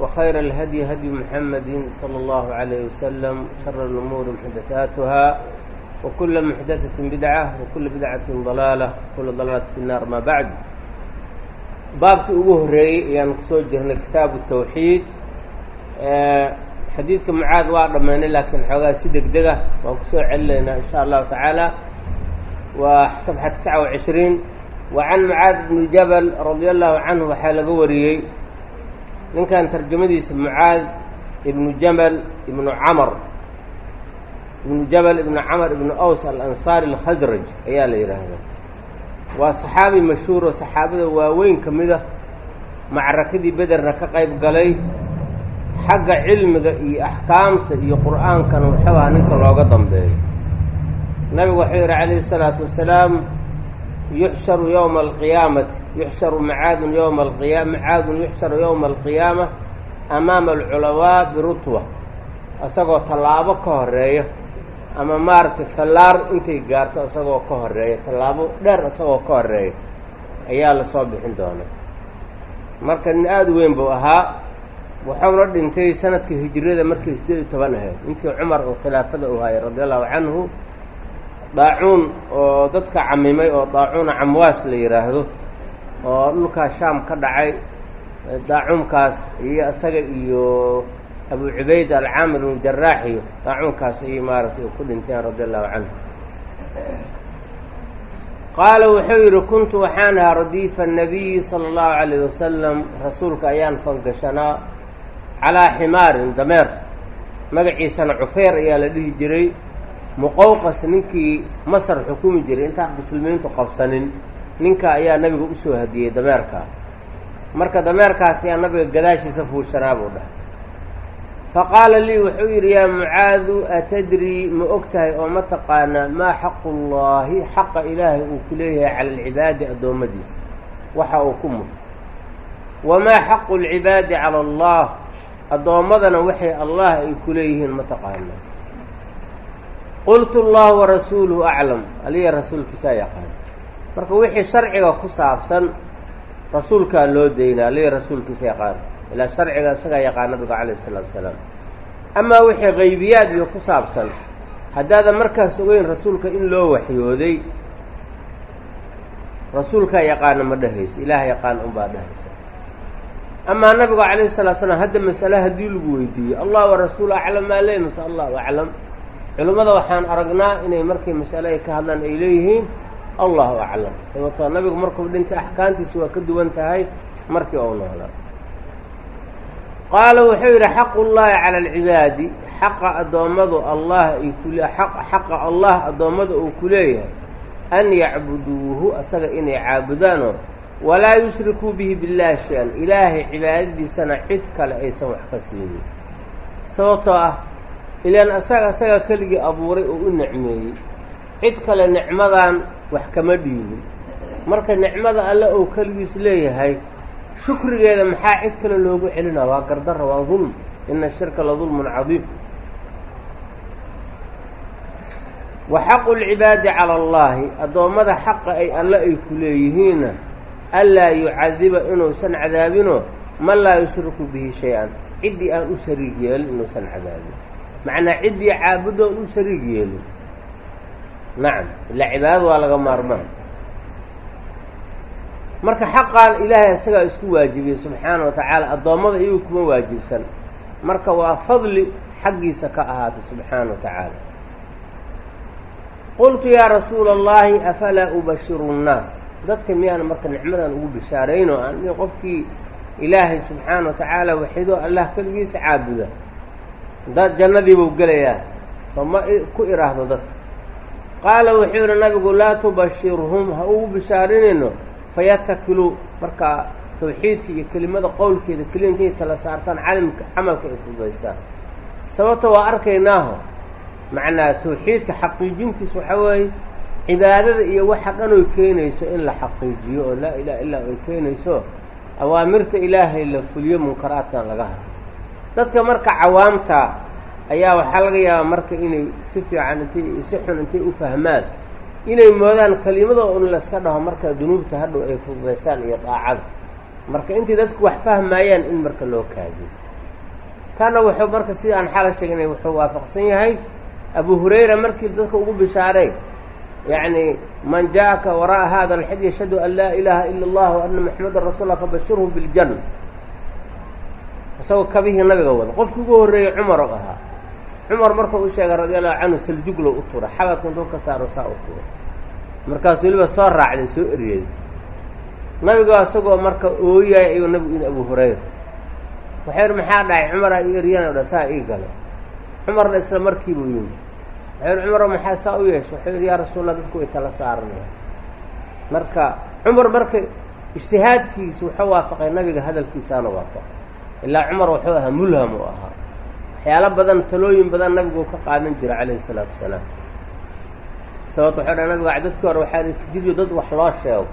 وخير الهدي هدي محمد صلى الله عليه وسلم شر الأمور محدثاتها وكل محدثة بدعة وكل بدعة ضلالة وكل ضلالة في النار ما بعد baabkii ugu horeeyey ayaan kusoo jirnay kitaabu tawxiid xadiidka mucaad waa dhammaynay laakiin xoogaa si deg dega waan kusoo celinaynaa in sha allahu tacaala waa safxa tisca wa cishriin wa can mucaad bni jabal radia allahu canhu waxaa laga wariyey ninkan tarjamadiisa mucaad ibnu jamal ibnu camar. Ibnu jabal ibnu camar ibnu aws alansaari alkhasraj ayaa la yidhaahdaa waa saxaabi mashhuuro saxaabada waaweyn ka mid a macrakadii bederna ka qayb galay. Xagga cilmiga iyo axkaamta iyo qur'aankana wuxuu ahaa ninka looga dambeeyo nabigu wuxuu yidhi calayhi isalaatu wasalaam yuxsharu yowma alqiyaamati yuxsharu macaadun yowma alqiya macaadun yuxsharu yowma alqiyaama amaama alculamaa birutwa isagoo tallaabo ka horreeya ama maaragtay fallaar intay gaarto isagoo ka horreeya tallaabo dheer isagoo ka horreeya ayaa la soo bixin doonaa marka nin aada u weyn buu ahaa wuxuuna dhintay sanadka hijirada markii siddeed iyo toban ahayd intii cumar oo khilaafada uu hayay radi allahu canhu daacuun oo dadka camimay oo daacuuna camwaas la yidhaahdo oo dhulkaas shaam ka dhacay daacuunkaas iyo isaga iyo abu cubayd alcaamir ibnu jaraax iyo daacuunkaas ayay maaragtay ku dhinteen radi allahu canhu. Qaala wuxuu yidhi kuntu waxaan ahaa radiifa annabiyi sala allahu calayh wasalam rasuulka ayaan fangashanaa calaa ximaarin dameer. Magaciisana cufeyr ayaa la dhihi jiray muqowqas ninkii masar xukumi jiray intaan muslimiintu qabsanin ninka ayaa nabiga u soo hadiyey dameerkaa marka dameerkaas ayaa nabiga gadaashiisa fuushanaa buu dhahay. Fa qaala lii wuxuu yidhi yaa mucaadu atadrii ma og tahay oo ma taqaanaa maa xaqu llaahi xaqa ilaahay uu ku leeyahay cala alcibaadi addoommadiisa? Waxa uu ku muto wamaa xaqu lcibaadi cala allah addoommadana waxay allah ay ku leeyihiin ma taqaanaa qultu allahu warasuuluhu aclam. Aliya rasuulkiisaa yaqaan. Marka wixii sharciga ku saabsan rasuulkaa loo daynaa aliya rasuulkiisa yaqaan. Ilaa sharciga isagaa yaqaan nabiga calayh isalaatu wasalaam amaa wixii qaybiyaad iyo ku saabsan haddaadan markaas ogeyn rasuulka in loo waxyooday rasuulkaa yaqaana ma dhehaysa ilaah yaqaan unbaa dhehaysa amaa nabigu calayhi salatu slam hadda masale haddii lagu weydiiyo allah warasuulu aclam maa mase allahu aclam culimmada waxaan aragnaa inay markay masale ay ka hadlaan ay leeyihiin allahu aclam. Sababtoo nabigu markuu dhintay axkaamtiisa waa ka duwan tahay markii ou noolaa qaala wuxuu yidhi xaqu llaahi cala alcibaadi xaqa addoommadu allah ay ku xaqa allah addoommada uu ku leeyahay an yacbuduuhu asaga inay caabudaanoo walaa yushrikuu bihi billaahi shay-an. Ilaahay cibaadadiisana cid kale aysan wax ka siinin. Sababtoo ah ilaan asaga asaga keligii abuuray oo u nicmeeyey. Cid kale nicmadan wax kama dhiibin. Marka nicmada alle ou keligiis leeyahay shukrigeeda maxaa cid kale loogu celinaa waa gardara waa dulm ina shirka la dulmun cadiim wa xaqu lcibaadi cala allaahi. Addoommada xaqa ay alle ay ku leeyihiinna anlaa yucadiba inuusan cadaabinoo man laa yushriku bihi shay-an. Ciddii aan u shariig yeelin inuusan cadaabin macnaa ciddii caabudoon u shariig yeelin nacam ilaa cibaadada waa laga maarmaan. Marka xaqaan ilaahay isagaa isku waajibiyey subxaana wa tacaala addoommada iyagu kuma waajibsan. Marka waa fadli xaggiisa ka ahaatay subxaana wa tacaala. Qultu yaa rasuula allaahi afalaa ubashiru nnaas? Dadka miyaan marka nicmadan ugu bishaaraynoo aan qofkii ilaahay subxaana wa tacaala waxidoo allah keligiisa caabuda dad jannadiibuu gelayaa. Soo ma ku iraahdo dadka. Qaala wuxuu yidhi nabigu laa tubashirhum ha ugu bishaarinayno fayatakiluu markaa tawxiidka iyo kelimada qowlkeeda keliya intay tala saartaan calimka camalka ay fududaystaan. Sababto waa arkaynaaho macnaa tawxiidka xaqiijintiis waxaa weeye cibaadada iyo waxa dhan oy keenayso in la xaqiijiyo oo laa ilaha illaa ay keenayso awaamirta ilaahay la fuliyo munkaraadkan laga haro dadka marka cawaamta ayaa waxaa laga yaabaa marka inay si fiican intay si xun intay u fahmaan inay moodaan kelimada un layska dhaho marka dunuubta hadhow ay fududaysaan iyo daacada marka intay dadku wax fahmaayaan in marka loo kaadiyo. Kana wuxuu marka sida aan xala sheegnay wuxuu waafaqsan yahay abu hurayra markii dadka ugu bishaaray yacni man ja'aka wara'a hada alxid yashhadu an laa ilaaha ila allah wa ana maxamedan rasuul fabashirhu biljanna isagoo kabihii nabiga wada qofkii ugu horreeyey cumar oo ahaa. Cumar marka u sheegay radi allahu canhu saljuglo u tura xabadka intuu ka saaro saa u tura markaas weliba soo raacday soo eryeeday nabiga isagoo marka ooyaay ayuu nabigu in abu hurayra. Waxay ihi maxaa dhacay? Cumaraa i eryana dha saa ii galay cumarna isla markiibuu yimi waxay ihi cumaro maxaa saa u yeeshay waxuu yidhi yaa rasuulallah dadku way tala saaranaya marka cumar marka ijtihaadkiisa wuxuu waafaqay nabiga hadalkiisaana waafaqay ilaa cumar wuxuu ahaa mulham u ahaa. Waxyaalo badan talooyin badan nabigu ka qaadan jira calayhi isalaatu wasalaam. Sababto waxau dha nabiga dadkii hore waxaa jiriyo dad wax loo sheego.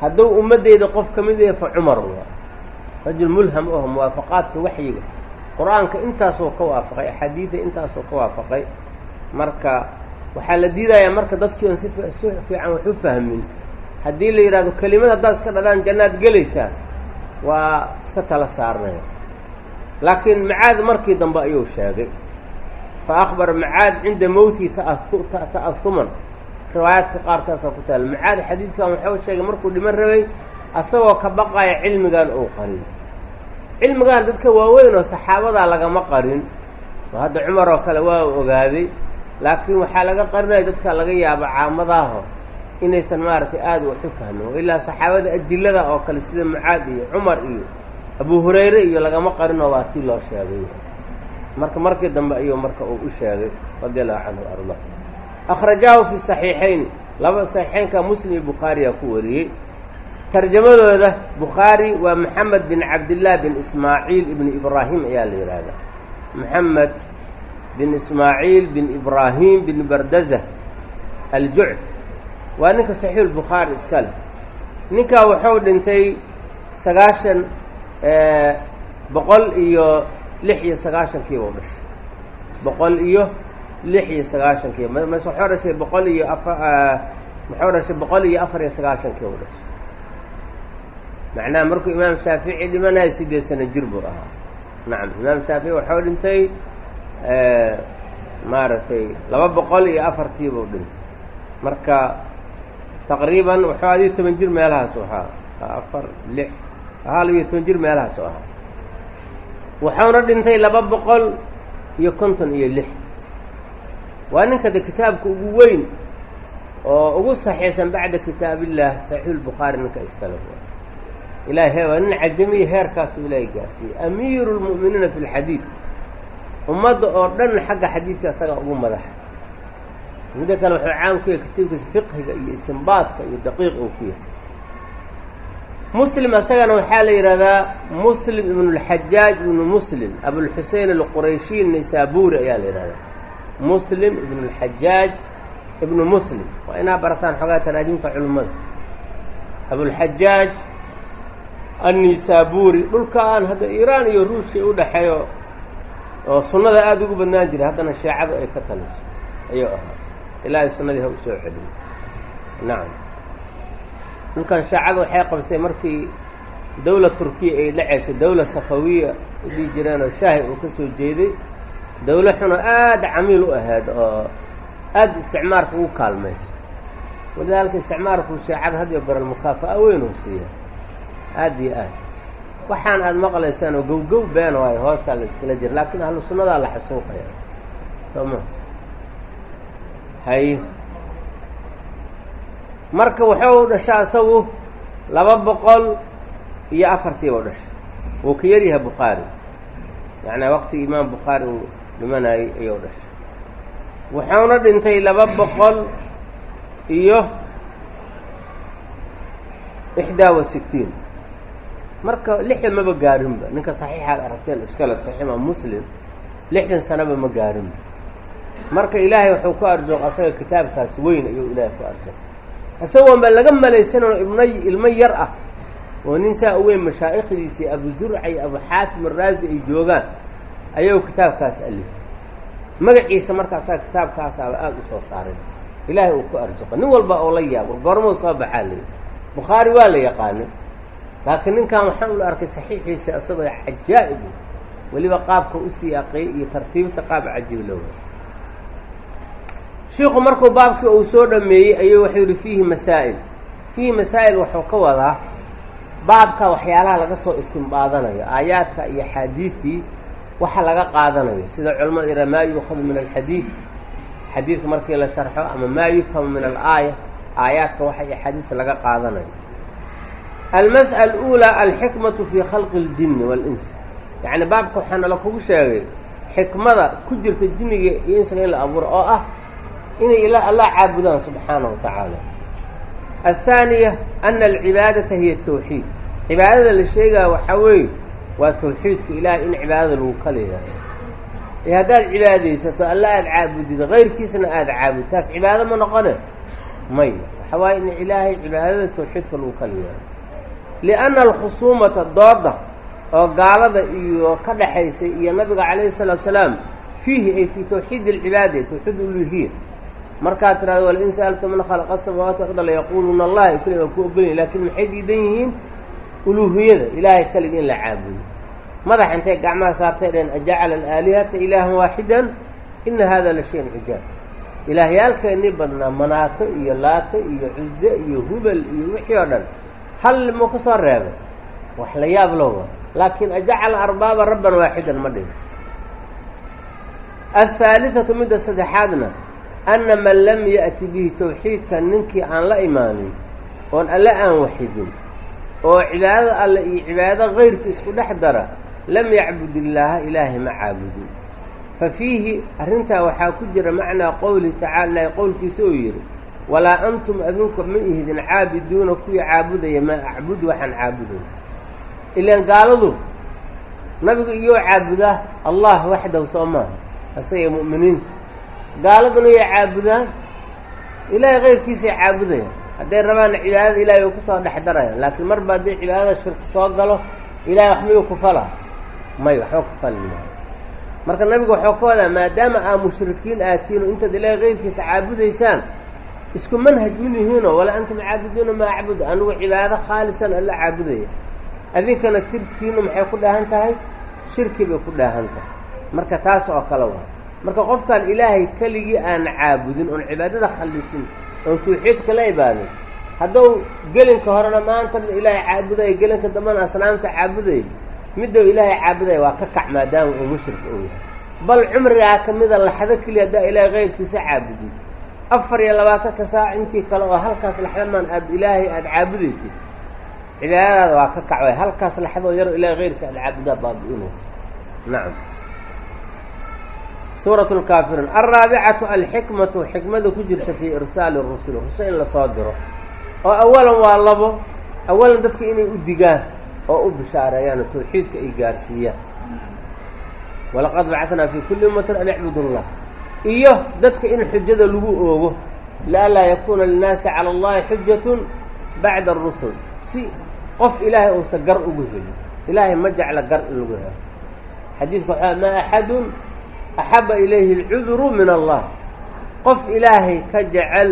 Hadduu ummaddeyda qof ka mid yahay fa cumar waa rajul mulham aho muwaafaqaadka waxyiga. Qur'aanka intaasoo ka waafaqay axaadiida intaasoo ka waafaqay. Marka waxaa la diidayaa marka dadkii oon si fiican wax u fahmin. Haddii la yidhahdo kelimad haddaad iska dhadhaan jannaad gelaysaa waa iska tala saaranaya laakiin macaad markii dambe ayuu sheegay. Fa akbara macaad cinda mowtihi ta'ahuman riwaayaadka qaarkaasaa ku taala macaad xadiidkan waxau sheegay markuu dhiman rabay asagoo ka baqaya cilmigan uu qarin. Cilmigan dadka waaweyn oo saxaabadaa lagama qarin. Oo hadda cumar oo kale waa ogaaday. Laakiin waxaa laga qarinaya dadka laga yaaba caamadaaho inaysan maaragtay aada wax u fahmin ilaa saxaabada ajillada oo kale sida mucaad iyo cumar iyo abu hurayre iyo lagama qarinoo waa tii loo sheegay. Marka markii dambe ayuu marka uu u sheegay radi allahu canhu arda. Akhrajaahu fi saxiixayn laba saxiixeynka muslim iyo bukhaariyaa ku wariyey. Tarjamadooda bukhaari waa maxamed bin cabdillaah bin ismaaciil ibni ibraahim ayaa la yidhaahdaa maxamed bin ismaaciil bin ibraahim bin bardaza aljucf waa ninka saxiixulbukhaari iska leh. Ninkaa wuxuu dhintay sagaashan boqol iyo lix iyo sagaashankiiba u dhashay. Boqol iyo lix iyo sagaashankiiba mase waxuu dhashay boqol iyo afa muxuu dhashay boqol iyo afar iyo sagaashankiiba u dhashay. Macnaha markuu imaam shaafici dhimanayo sideed sano jir buu ahaa. Nacam imaam shaafici waxuu dhintay maaragtay laba boqol iyo afartiiba u dhintay. Marka taqriiban wuxuu adiyo toban jir meelahaas ahaa afar lix ahaa labiyo toban jir meelahaas ahaa wuxuuna dhintay laba boqol iyo konton iyo lix waa ninka de kitaabka ugu weyn oo ugu saxiixsan bacda kitaabillah saxiixulbukhaari ninka iskale ilahay waa nin cajamiya heerkaasu ilaahay gaarsiiyey amiiru lmu'miniina fi lxadiid ummadda oo dhan xagga xadiidka isagaa ugu madaxa midda kale wuxuu caan ku yahay kitaabkiisa fiqhiga iyo istinbaadka iyo daqiiq uu ku yahay. Muslim isagana waxaa la yidhahdaa muslim ibnulxajaaj ibnu muslim abulxusein alqurayshiy naysaburi ayaa la yidhahdaa muslim ibnulxajaaj ibnu muslim waa inaa barataan xoogaa taraajimta culimmada abulxajaaj annisaburi dhulkaan hadda iiraan iyo ruushka u dhexeeyo oo sunnada aada ugu badnaan jiray haddana sheecadu ay ka taliso ayuu ahaa ilaahay sunnadii ha u soo celiyo nacam dhulkan shaacada waxay qabsay markii dawla turkiya ay dhaceysay dawla safawiya dhihi jireen oo shaahi uu ka soo jeeday dawla xuno aada camiil u ahayd oo aada isticmaarka ugu kaalmayso walidaalika isticmaarku shaacada had iyo goran mukaafa'a weyn uu siiya. Aada iyo aad. Waxaan aada maqlaysaan oo gowgow been waayo hoostaa la iskala jira laakiin ahlu sunnadaa la xasuuqaya. Sooma hay. Marka wuxuu dhashaa isagu laba boqol iyo afartiiba u dhashay. Wuu ka yaryahay bukhaari yacnaa waqtigii imaam bukhaari uu dhimanayay ayuu dhashay. Wuxuuna dhintay laba boqol iyo ixdaa wa sitiin marka lixda maba gaarinba. Ninka saxiixaad aragteen iskale saxiix imaam muslim lixdan sanaba ma gaarin marka ilaahay wuxuu ku arsuq asaga kitaabkaas weyn ayuu ilaahay ku arsuq isagoonba laga malaysanoo ibnay ilmo yar ah oo nin saa u weyn mashaa'ikhdiisii abu zurca iyo abu xaatim araazi ay joogaan ayuu kitaabkaas alifay magaciisa marka asaga kitaabkaasaaba aada u soo saaray ilaahay uu ku arsuqa nin walba oo la yaab war goormuu soo baxaa layi bukhaari waa la yaqaanay. Laakiin ninkan waxaan ula arkay saxiixiisa isagoo cajaa'ib weliba qaabka u siyaaqay iyo tartiibta qaab cajiib lowa shiiku markuu baabkii uu soo dhameeyey ayuu wuxuu yihi fiihi masaa'il. Fiihi masaa'il wuxuu ka wadaa baabka waxyaalaha laga soo istimbaadanayo aayaadka iyo xaadiidtii waxa laga qaadanayo. Sida culamada iraa maa yuukhadu min alxadiid. Xadiidka markii la sharxo ama maa yufhamu min alaaya aayaadka waxa axaadiista laga qaadanayo. Almas'ala aluulaa alxikmatu fii khalqi اljinni waاlins yacni baabka waxaa nala kugu sheegay xikmada ku jirta jinniga iyo insaga in la abuuro oo ah inay ila allah caabudaan subxaanahu wa tacaala. Athaaniya ana alcibaadata hiya tawxiid. Cibaadada la sheegaya waxaa weeye waa tawxiidka ilaahay in cibaadada lagu kaleeyahay ee haddaad cibaadaysato alla aada caabudid kayrkiisna aada caabud taas cibaado ma noqone. May waxa waaye in ilaahay cibaadada tawxiidka lagu kaleeyahay lianna alkhusuumata dooda oo gaalada iyo ka dhaxaysay iyo nabiga calayhi salaatu salaam fiihi ay fii tawxiid alcibaada tawxiid uluhiya markaad tirahdo walain sa'alta man khalaqa asamaawaati arda layaquuluna allah o keliya waa ku ogolyahin laakiin maxay diidan yihiin? Uluuhiyada ilaahay keligii in la caabudo madax intay gacmaha saartay dheen ajacala alaalihata ilaahan waaxidan ina hada la shayan cijaab ilaahayaalkeennii badnaa manaato iyo laato iyo cuze iyo hubal iyo wixii oo dhan. Hal muu ka soo reebay wax la yaab lowa laakiin ajacala arbaaba rabban waaxidan ma dhigo ahaalihatu midda saddexaadna ana man lam ya'ti bihi tawxiidka ninkii aan la imaanin oon alle aan waxidin oo cibaadada alle iyo cibaado kayrka isku dhex dara lam yacbud illaaha ilaahay ma caabudin fa fiihi arrintaa waxaa ku jira macnaa qowlihi tacala ilahi qowlkiisa uu yidhi walaa antum adinku ma ihdin caabiduuna kuwii caabudaya maa acbud waxaan caabuday ilaan gaaladu nabiga iyoo caabudaa allah waxdahu soo maaha asaga mu'miniinta gaaladuna yay caabudaan ilaahay kayrkiisay caabudayaan. Hadday rabaanna cibaadada ilahay way ku soo dhex darayaan laakiin marba hadday cibaadada shirki soo galo ilahay wax miyuu ku falaa may waxba ku fali maayo marka nabigu waxuu ka wadaa maadaama aa mushrikiin aatiino intaad ilaahay kayrkiisa caabudaysaan isku manhaj milihiinoo walaa antum caabuduuna maa acbud anigu cibaado khaalisan alla caabudaya. Adinkana tirtiinu maxay ku dhaahan tahay? Shirki bay ku dhaahan tahay. Marka taas oo kale waa marka qofkaan ilaahay keligii aan caabudin oon cibaadada khallisin oon tawxiidka la ibaadin hadduu gelinka horena maanta ilaahay caabudaya gelinka dambena asnaamta caabudaya middow ilaahay caabudaya waa ka kac maadaama uu mushrik uu yahay. Bal cumrigaa ka mida laxdo keliya haddaa ilaahay kayrkiisa caabudid afar iyo labaatanka saac intii kale oo halkaas laxdamaan aad ilaahay aada caabudaysid cibaadadaada waa ka kac way halkaas laxdoo yaro ilaahay kayrka aada caabudaa baabi'inaysa nacam suurat lkaafiruun alraabicatu alxikmatu xikmada ku jirta fii irsaali rusul rusul in la soo diro. Oo awalan waa labo. Awalan dadka inay u digaan oo u bishaareeyaan oo ay gaarsiiyaan. Walaqad bacatnaa fii kulli ummatin an icbud allah iyo dadka in xujada lagu oogo lianlaa yakuuna linnaasi cala allahi xujatun bacda arusul si qof ilaahay uusa gar ugu helin. Ilaahay ma jecla gar in lagu helo. Xadiidka waxaa maa axadun axaba ilayhi alcuduru min allah qof ilaahay ka jecel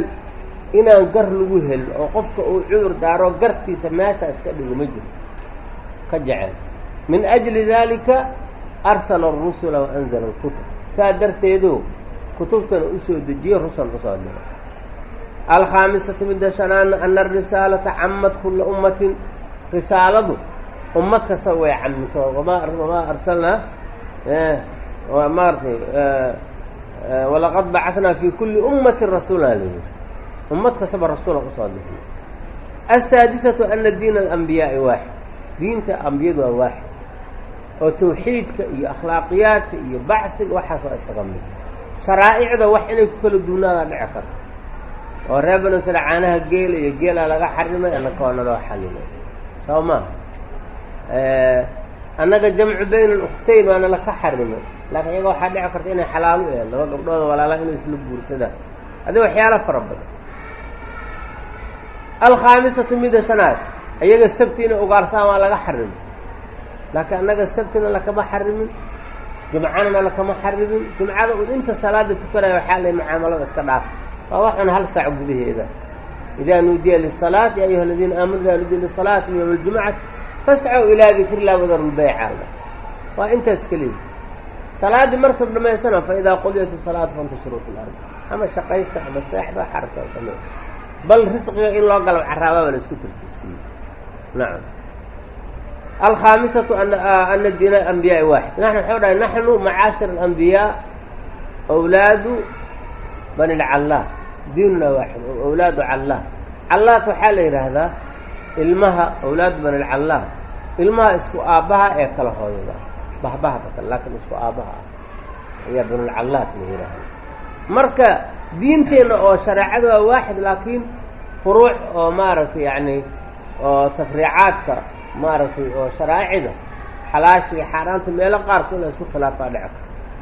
inaan gar lagu helin oo qofka uu cudur daaro gartiisa meesha iska dhigo ma jiro ka jecel min ajli dalika arsala arusula wa anzala alkutub saa darteedu kutubtana u soo dejiye rusul u soo diro alkhaamisatu midda shanaana ana arisaalata camad kulla ummatin risaaladu ummad kasta way camito wamaa arsalnaa maaratay walaqad bacatnaa fi kulli ummatin rasuula layidhi ummad kastaba rasuula u soo dirnay asaadisatu ana diina alambiyaai waaxid. Diinta ambiyadu waa waaxid. Oo tawxiidka iyo akhlaaqiyaadka iyo bachiga waxaas waa isaga mid. Sharaa'icda wax inay ku kala duunaada dhici karto oo reer banu caanaha geela iyo geelaa laga xarimay anaka waa naloo xalimay soo maha annaga jamcu bayna alukhtayn waana laka xarimay laakiin iyaga waxaa dhici karta inay xalaal u laba gabdhooda walaalaha inay isla guursadaan. Adi waxyaalo fara badan. Alkhaamisatu midda shanaad iyaga sabti inay ugaarsaan waa laga xarimay laakiin annaga sabtina lakama xarimin jumcanana lakama xarimin. Jumcada un inta salaada tukanaya waxaa lay mucaamalada iska dhaaf. Waa waxun hal saac gudaheeda. Idaa nuudiya lisalaati ya ayuha aladiina aamanu idaa nuudiya lisalaati yowma aljumcati fascow ilaa dikri illah wadaru lbayca alla waa intaas keliya. Salaaddii markad dhamaysana fa idaa qudiyat isalaatu fantashiruu fi lardi ama shaqaysta ama seexda xarka samey bal risqiga in loo galab caraabaaba la isku tirtirsiiyey nacam alkhaamisatu ana diina alambiyaai waaxid. Naxnu waxau dhahay naxnu macaashir alambiyaa awlaadu bani lcallah diinuna waaxid awlaadu callah callaat waxaa la yidhaahdaa ilmaha awlaadu bani lcallah ilmaha isku aabbaha ee kala hooyada. Bahbahda kale laakiin isku aabbaha ah ayaa banulcallaat la yidhaahda marka diinteenna oo shareecada waa waaxid laakiin furuuc oo maaragtay yacni oo tafriicaadka maaragtay oo sharaacida xalaasha iyo xaaraanta meelo qaarku in la isku khilaafaa dhici karo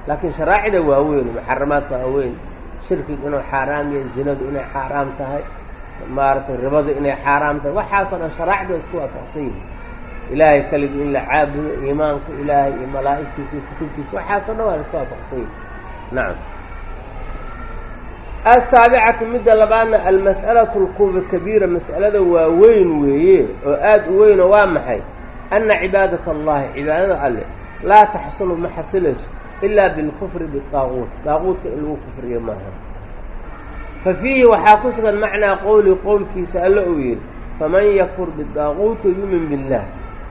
laakiin sharaacida waa weyn muxaramaadka waa weyn shirkiga inuu xaaraam yahay zinadu inay xaaraam tahay maaragtay ribadu inay xaaraam tahay. Waxaasoo dhan sharaacida isku waafaqsan yihiin ilaahay keligii in la caabudo iimaanka ilaahay iyo malaa'igtiisa iyo kutubtiisa. Waxaasoo dhan waa la isku waafaqsan yihiin nacam. Asaabicatu midda labaadna almas'alatu lkuba kabiira mas'alada waa weyn weeye oo aada u weynoo waa maxay? Anna cibaadat allahi cibaadada alleh laa taxsulu ma xasilayso ilaa bilkufri bidaaquut daaquudka in lagu kufriyo maaha fa fiihi waxaa ku sugan macnaa qowli qowlkiisa alle uu yidhi faman yakfur bidaaquuti yumin billah.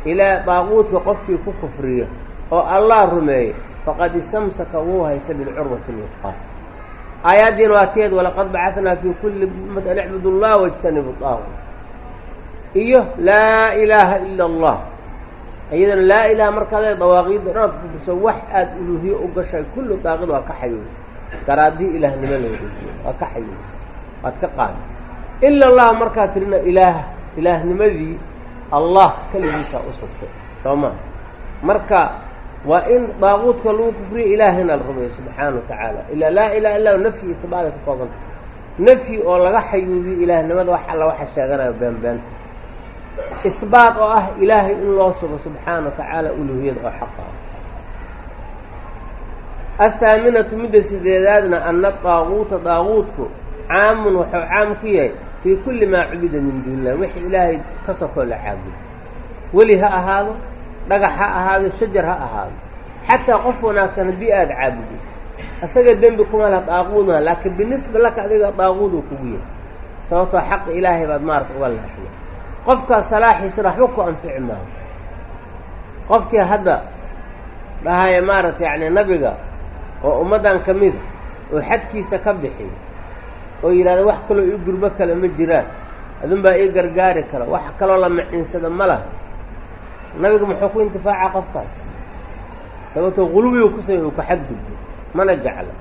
Ilaa daaquudka qofkii ku kufriya oo allah rumeeya faqad istamsaka wuu haysta bilcurwati lwifqaa aayaddiina waa teed walaqad bacanaa fii kulli ummati an icbudu llah wajtanibu daaquut iyo laa ilaaha ila allah. Iyadana laa ilaha markaad dawaaqiidda dhan ad kufriso wax aada uluuhiye u gashay kullu daaqid waa ka xayuubisa garaadii ilaahnimo loodejiyo waa ka xayuubisa waad ka qaada ila allah markaad tirina ilaah ilaahnimadii allah keligiisaa u sugtay. Soo maa marka waa in daaquudka lagu kufriyo ilaahina la rumeeyo subxaana wa tacaala. Ilaa laa ilaha illa nafyi itibaaday ka koobanta nafyi oo laga xayuubiyo ilaahnimada wax alla waxa sheeganayo beenbeenta ihbaat oo ah ilaahay in loo sugo subxaana wa tacaala uluhiyada oo xaqa ah athaaminatu midda sideedaadna anna daaquuta daaquudku caamun wuxuu caam ku yahay fii kulli maa cubida min duuni illah wixii ilaahay ka sokoo la caabudo weli ha ahaado dhagax ha ahaado shajar ha ahaado xataa qof wanaagsan haddii aada caabudid isaga dembi kuma laha daaquudna laakiin binisba laka adiga daaquuduu kugu yahay sababtoo xaqa ilaahay baad maarata uga leexiya qofkaas salaaxiisana waxba ku anfici maayo qofkii hadda dhahaya maaragta yacni nabiga oo ummaddan ka mida oo xadkiisa ka bixiy oo yidhahda wax kaloo ii gurbo kale ma jiraan adunbaa ii gargaari kara wax kaloo la macinsada ma laha. Nabiga muxuu ku intifaaca qofkaas? Sababtoo quluwigu ku samey uu ka xadgudbo mana jecla.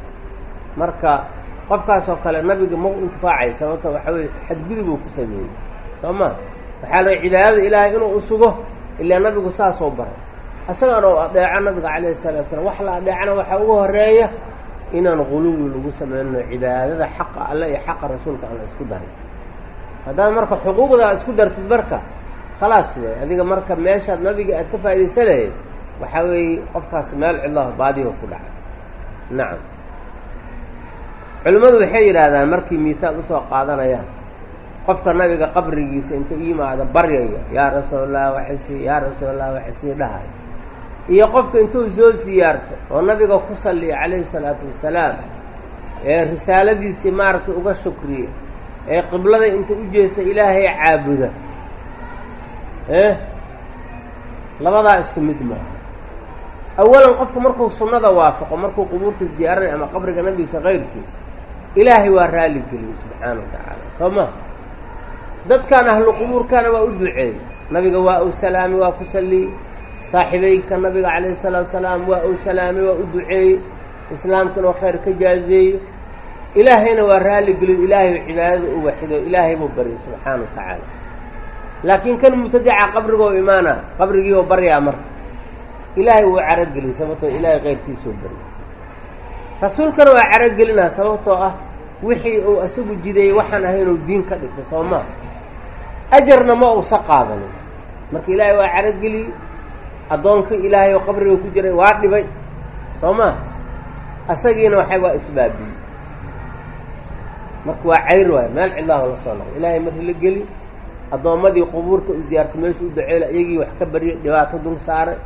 Marka qofkaasoo kale nabiga ma u intifaacay sababto waxa weye xadgudubuu ku sameeyey. Soo ma? Waxaa laga cibaadada ilaahay inuu usugo ilaa nabigu saasoo baray isagaan oo adeeco nabiga calayhi salatu wasalaam wax la adeecana waxaa ugu horreeya inaan quluwi lagu sameynno cibaadada xaqa alle iyo xaqa rasuulka aan isku darin haddaad marka xuquuqda isku dartid marka khalaas wey adiga marka meeshaad nabiga aad ka faa'idaysa lahayd waxaa weeye qofkaas meel cidlaho baadiba ku dhacay nacam culimmadu waxay yidhaahdaan markii miihaal u soo qaadanayaan qofka nabiga qabrigiisa intuu yimaado baryaya yaa rasuulallah waxisii yaa rasuulallah waxisii dhahayo iyo qofka intuu soo siyaarto oo nabiga ku salliya calayhi salaatu wasalaam ee risaaladiisii maaragtay uga shukriya ee qiblada inta u jeesta ilaahay caabuda eh? Labadaa isku mid maaha. Awalan qofku markuu sunnada waafaqo markuu qubuurta ziyaaranay ama qabriga nabigiisa kayrkiisa ilaahay waa raalli geliyey subxaana wa tacaala. Soo ma? Dadkan ahlu qubuurkana waa u duceeyey. Nabiga waa uu salaamay waa ku salliyey saaxiibeynka nabiga calayhi salaatu wasalaam waa uu salaamay waa u duceeyey islaamkana khayr ka jaazeeyo ilaahayna waa raalli geliyo ilaahay cibaadada u waxido ilaahay buu baryay subxaana wa tacaala. Laakiin kan mubtadica qabrigoo imaana qabrigiioo baryaa marka ilaahay wuu carogelin sababtoo ilaahay keyrkiisoo beriy rasuulkana waa carogelinaa sababtoo ah wixii uu isagu jideeyey waxaan ahay inuu diin ka dhigtay soo maa ajarna ma uusa qaadanin. Marka ilaahay waa carogeliyey addoonka ilaahay oo qabriga ku jiray waa dhibay. Soo maa asagiina waxay waa isbaabiyey marka waa cayr waayo meel cidlaaho la soo noqday. Ilaahay markii la geli addoommadii qubuurta u ziyaarta meesha u duceela iyagii wax ka baryay dhibaato dul saaray.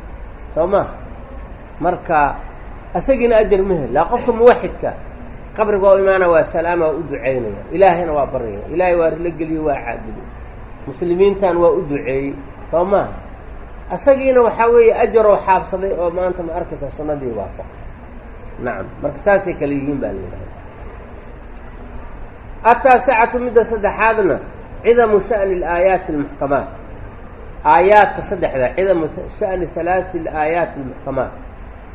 Soo ma? Marka isagiina ajar ma hel laa qofka muwaxidka qabriga oo imaana waa salaama waa u ducaynaya ilaahayna waa baryaya ilaahay waa la geliye waa caabuday muslimiintan waa u duceeyey soo maha isagiina waxaa weeye ajaroo xaabsaday oo maanta ma arkaysa sunnadii waafaq. Nacam marka saasay kale yihiin baa la yidhahda ataasicatu midda saddexaadna cidamu sha'ni alaayaati almuxkamaat aayaadka saddexda cidamu sha'ni halaati alaayaati almuxkamaat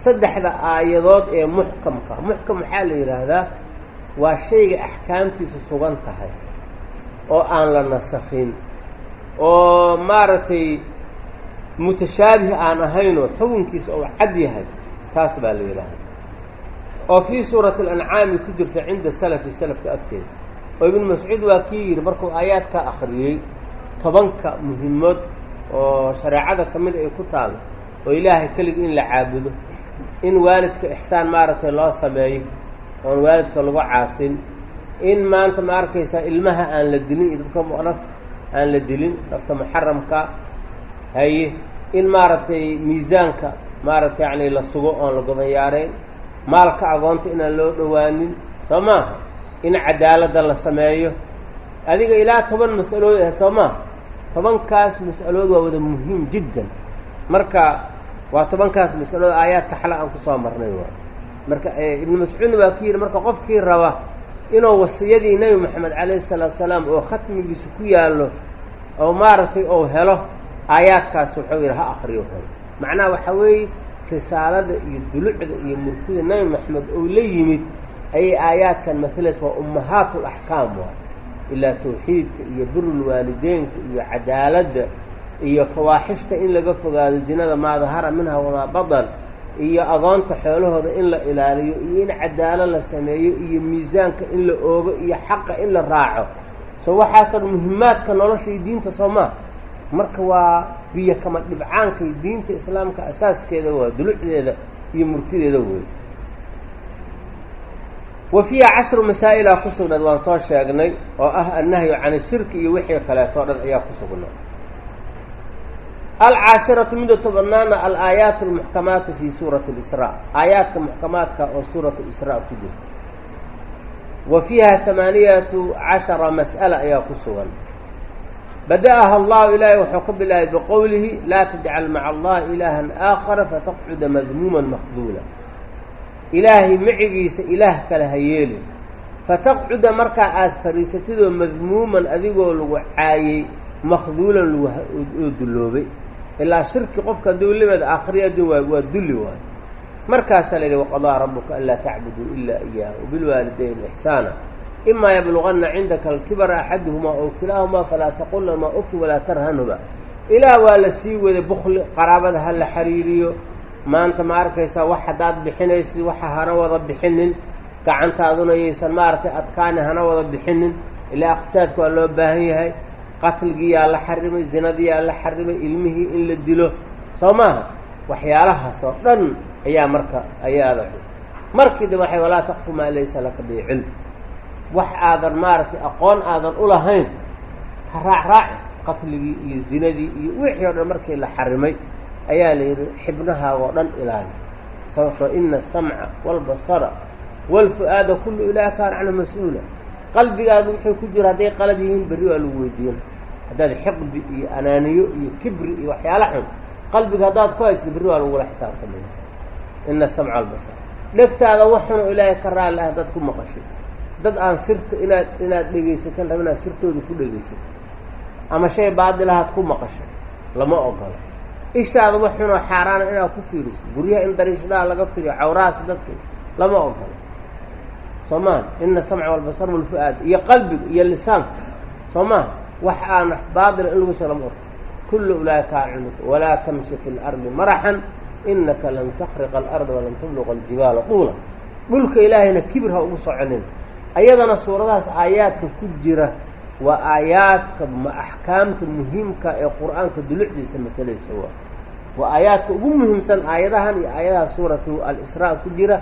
saddexda aayadood ee muxkamka muxkam waxaa la yidhaahdaa waa shayga axkaamtiisu sugan tahay oo aan la nasakhin oo maaragtay mutashaabih aan ahaynoo xukunkiisa oo cad yahay taas baa la yidhaahdaa. oo fii suurati alancaami ku jirta cinda salafi salafka agteeda. oo ibnu mascuud waa kii yidhi markuu aayaadka akhriyey tobanka muhimood oo shareecada ka mid ay ku taalo oo ilaahay keligii in la caabudo in waalidka ixsaan maaragtay loo sameeyo oon waalidka lagu caasin in maanta ma arkaysaa ilmaha aan la dilin iyo dadka mu'naf aan la dilin nafta muxaramka haye in maaragtay miisaanka maaragtay yacni la sugo oon la godayaarayn maalka agoonta inaan loo dhowaanin soo maaha in cadaaladda la sameeyo. Adiga ilaa toban mas'alood ah soo maaha tobankaas mas'alood waa wada muhiim jiddan. Marka waa tobankaas mas'alood aayaadka xala aan ku soo marnay waay. Marka ibnu mascuudna waa ku yidhi marka qofkii raba inuu wasiyadii nebi moxamed calayhi salaatu salaam oo khatmigiisa ku yaallo oo maaragtay ou helo aayaadkaas wuxuu yidhi ha akriyo helo macnaha waxaa weeye risaalada iyo dulucda iyo murtida nebi moxamed ou la yimid ayay aayaadkan matalays waa ummahaat laxkaam waay ilaa tawxiidka iyo birulwaalideynka iyo cadaaladda iyo fawaaxishta in laga fogaado zinada maa dahara minha wamaa badal iyo agoonta xoolahooda in la ilaaliyo iyo in cadaalo la sameeyo iyo miisaanka in la oogo iyo xaqa in la raaco. So waxaasoo muhimaadka nolosha iyo diinta soo maa marka waa biyo kama dhibcaanka diinta islaamka asaaskeeda waa dulucdeeda iyo murtideeda wey wa fiiha cashru masaa'ilaa ku sugnayd waan soo sheegnay oo ah annahyu can ishirki iyo wixii kaleeto o dhan ayaa ku sugnay alcaashiratu midda tobanaana alaayaat almuxkamaatu fii suurati اlisraa aayaadka muxkamaadka oo suurat israa ku jirta. Wa fiiha hamaaniyatu cashara mas'ala ayaa ku sugan bada'aha allahu ilaahay wuxuu ka bilaabay biqowlihi laa tajcal maca allahi ilaahan aakhara fataqcuda madmuuman makduula ilaahay micigiisa ilaah kale ha yeelin fataqcuda markaa aada fadhiisatidoo madmuuman adigoo lagu caayey makduulan oo dulloobay ilaa shirki qofka hadduu limeed aakhriya adduun waay waa dulli waayo markaasaa la yidhi waqadaa rabuka anlaa tacbuduu ilaa iyaahu wabilwaalidayn ixsaana imaa yabluganna cindaka alkibara axaduhumaa ow kilaahumaa falaa taqul lahumaa ufi walaa tarhanhuba ilaah waa la sii waday bukli qaraabada ha la xiriiriyo maanta ma arkaysaa wax haddaad bixinaysid waxa hana wada bixinin gacantaaduna yaysan maaragtay adkaani hana wada bixinin ilaa iqtisaadka waa loo baahan yahay qatligii yaa la xarimay zinadii yaa la xarimay ilmihii in la dilo soo maaha waxyaalahaas oo dhan ayaa marka ayaada markii dambe waxay walaa taqfu maa laysa laka bi cilm wax aadan maaragtay aqoon aadan u lahayn ha raacraaci qatligii iyo zinadii iyo wixii o dhan markii la xarimay ayaa la yidhi xibnahaaga oo dhan ilaali sababtoo ina asamca waalbasara waalfu-aada kullu ilaah kaana canhu mas'uula. Qalbigaada wuxuu ku jira hadday qalad yihiin berri waa lagu weydiina haddaad xiqdi iyo anaaniyo iyo kibri iyo waxyaala xun qalbiga haddaad ku haysto berri waa lagula xisaabtamaya ina asamca waalbasar dhegtaada wax xunoo ilaahay ka raali ah haddaad ku maqashay dad aan sirta inaad inaad dhegaysatan raba inaad sirtooda ku dhegaysato. Ama shay baadilahaad ku maqashay lama ogola. Ishaada wax xunoo xaaraana inaad ku fiiriso. Guryaha in dariishadaha laga firiyo cawraadka dadka lama ogola. Soo maha ina samca walbasar walfu-aad iyo qalbiga iyo lisaanka soo maha wax aan baadila in lagu soo lama orko kullu ulaaika alcilm walaa tamshi fi lardi maraxan innaka lan takhriqa alarda walan tabluqa aljibaala duula dhulka ilaahayna kibir ha ugu soconin ayadana suuradahaas aayaadka ku jira waa aayaadka axkaamta muhiimka ee qur'aanka dulucdiisa matalaysa waa. Waa aayaadka ugu muhiimsan aayadahan iyo aayadaha suuratu al-israa ku jira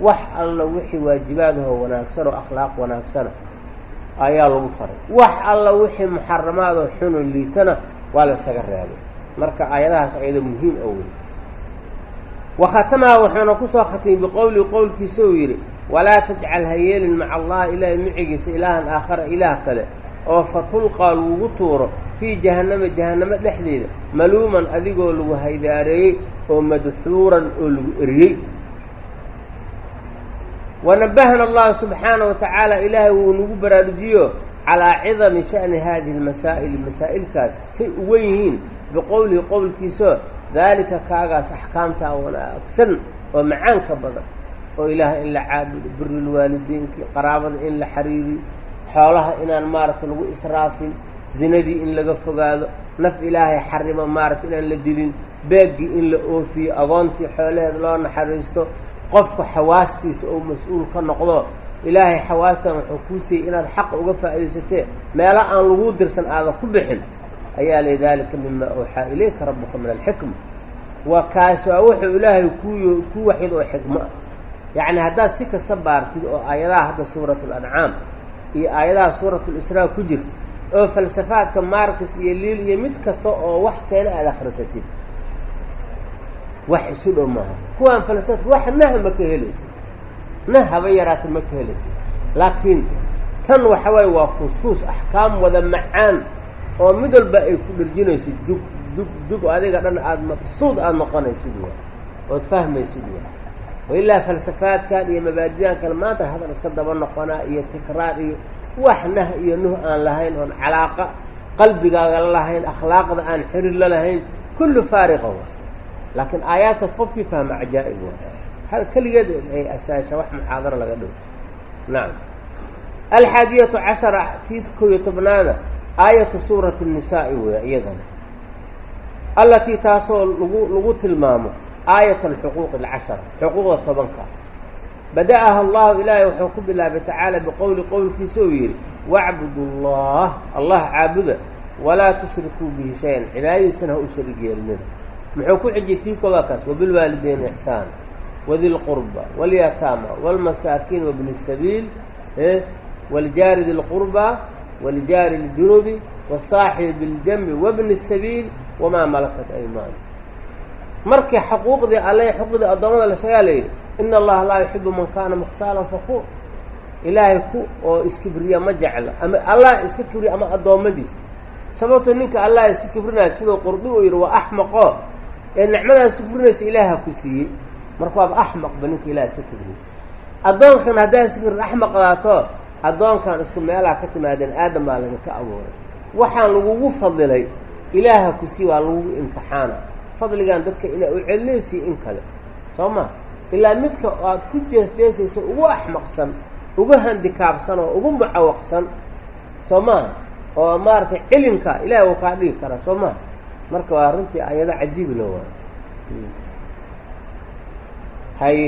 wax alla wixii waajibaadahoo wanaagsan oo akhlaaq wanaagsana ayaa lagu faray. Wax alla wixii muxaramaadoo xunoo liitana waa la ysaga reebay marka aayadahaas ayado muhiim oo wey wakhatamaha wuxuuna ku soo khatimay biqowlihi qowlkiisa uu yidhi walaa tajcal ha yeelin maca allahi ilaahay micigiisa ilaahan aakhara ilaah kale oo fatulqaa lagugu tuuro fii jahannama jahannamo dhexdeeda maluuman adigoo lagu haydaareeyey oo madxuuran oo lagu eriyey. Wanabahana allahu subxaana wa tacaala ilaahay wuu nagu baraarujiyo calaa cidami sha'ni hadihi almasaa'ili masaa'ilkaas say u wen yihiin biqowlihi qowlkiisao daalika kaagaas axkaamtaa wanaagsan oo macaanka badan oo ilaahay in la caabudo birilwaalidiinkii qaraabada in la xariiriyo xoolaha inaan maaragta lagu israafin zinadii in laga fogaado naf ilaahay xarimo maaragta inaan la dilin beeggii in la oofiyo agoontii xoolaheeda loo naxariisto qofka xawaastiisa oo mas'uul ka noqdo ilaahay xawaastan wuxuu kuu siiyey inaad xaqa uga faa'idaysatee meelo aan laguu dirsan aadan ku bixin ayaa lay daalika mima awxaa ilayka rabbuka min alxikma. Waa kaas waa wuxuu ilaahay kuu kuu waxid oo xikmo ah yacni haddaad si kasta baartid oo aayadaha hadda suuratu alancaam iyo aayadaha suuratu lisraa ku jirta oo falsafaadka marcus iyo liil iyo mid kasta oo wax keena aada akhrisatid wax isu dhow maaha. Kuwaan falsafaadka wax naha ma ka helaysa nah haba yaraata ma ka helaysa laakiin tan waxa waaye waa kuuskuus axkaam wada macaan oo mid walba ay ku dherjinayso jug jug jug adiga dhan aada maqsuud aada noqonaysid wa ood fahmaysid wa wailaa falsafaadkan iyo mabaadidan kale maanta hadal iska daba noqonaa iyo tikraar iyo wax nah iyo nuh aan lahayn oon calaaqa qalbigaaga la lahayn akhlaaqda aan xiriir la lahayn kullu faariqa wa laakiin aayaadkaas qofkii fahma cajaa'ib wa hal keligeed ay asaasha wax muxaadaro laga dhigo nacam alxaadiyatu cashara tii kow iyo tobnaada aayatu suurati الnisaa'i weya iyadana allatii taasoo lagu lagu tilmaamo aayat alxuquuq alcashara xuquuqda tobanka bada-aha allahu ilaahay wuxuu ku bilaabay tacaala biqowli qowlkiisa uu yidhi wacbudu allah allah caabuda walaa tushrikuu bihi shay-an cibaadadiisana ha u sharig yeelinina muxuu ku xijiyay tii koobaa kaas wabilwaalideyn ixsaan wadi lqurba walyataama walmasaakiin wabni sabiil waljaari di lqurba waljaari ljunubi wasaaxibi biljanbi wabni sabiil wamaa malakat aymaanu markii xuquuqdii alle xuquuqdii addoommada la sheegaa la yidhi ina allaha laa yuxibu man kaana mukhtaalan fakuur ilaahay ku oo iskibriya ma jecla ama allah iska kibriya ama addoommadiisa sababto ninka allah iska kibrinaya sidoo qurdi uu yidhi waa axmaqo ee nicmadaas kibrinaysa ilaaha ku siiyey marka waaba axmaqba ninka ilaah iska kibriya addoonkan haddaa iska kibrin axmaqdaato addoonkan isku meelaha ka timaadeen aadam baa laga abuuray waxaan lagugu fadilay ilaaha ku sii waa lagugu imtixaana fadligan dadka inaa u celinaysiy in kale. Soo ma ilaa midka aad ku jeesjeesayso ugu axmaqsan ugu handikaabsan oo ugu mucawaqsan soo maha oo maaragtay cilinka ilahi uu kaa dhigi karaa soo maha marka waa runtii ayado cajiib lo waa hay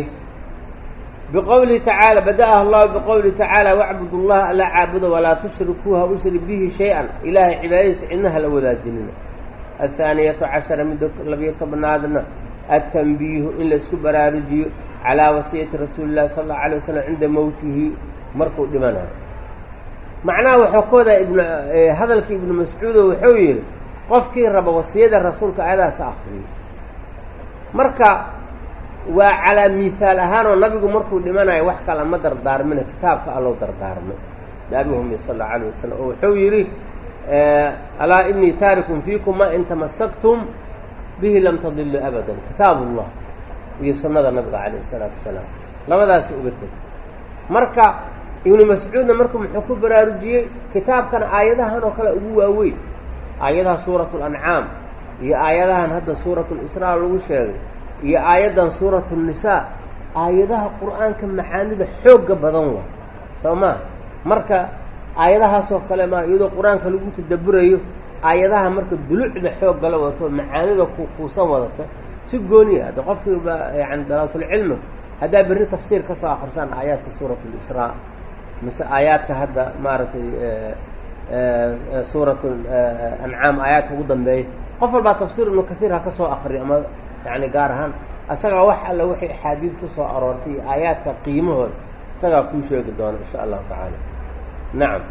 biqowlihi tacaala bada-aha allahu biqowlihi tacaala wacbud llaha alla caabuda walaa tushrikuu ha ushrik bihi shay-an. Ilaahay cibaadadiisa cidnaha la wadaajinina athaaniyatu cashara midda labiyo tobnaadna atanbiihu in la isku baraarujiyo calaa wasiyati rasuuli llahi sala allau alay wasalam cinda mowtihi markuu dhimanayo macnaha wuxuu ka wadaa ibn hadalkii ibnu mascuudo wuxuu yidhi qofkii raba wasiyada rasuulka ayadaas akriyo marka waa calaa mihaal ahaanoo nabigu markuu dhimanayo wax kala ma dardaarmina kitaabka alloo dardaarmay naabihumi sala allau alayh wasalam oo wuxuu yidhi alaa inii taarikun fiikum ma in tamasaktum bihi lam tadiluu abadan kitaab ullah iyo sunnada nabiga calayh isalaatu wasalaam labadaasi uga teg marka ibnu mascuudna marka muxuu ku baraarujiyey kitaabkan aayadahan oo kale ugu waaweyn aayadaha suuratu lancaam iyo aayadahan hadda suuratu lisraa lagu sheegay iyo aayaddan suuratu nnisaa aayadaha qur'aanka macaanida xoogga badan waa soo maa marka aayadahaasoo kale ma iyadoo qur'aanka lagu tadaburayo aayadaha marka dulucda xooggala wato macaanida kuusan wadata si gooniya hadda qofkii ba yani dalaatulcilmi haddaa berri tafsiir ka soo akrisaan aayaadka suurat lisraa mise aayaadka hadda maaragtay suurat ancaam aayaadka ugu dambeeya. Qof walbaa tafsiir ibnu kaiir ha ka soo akriyo ama yani gaar ahaan isagaa wax alla wixii axaadiid ku soo aroortay iyo aayaadka qiimahooda isagaa kuu sheegi doona insha allahu tacaala nacam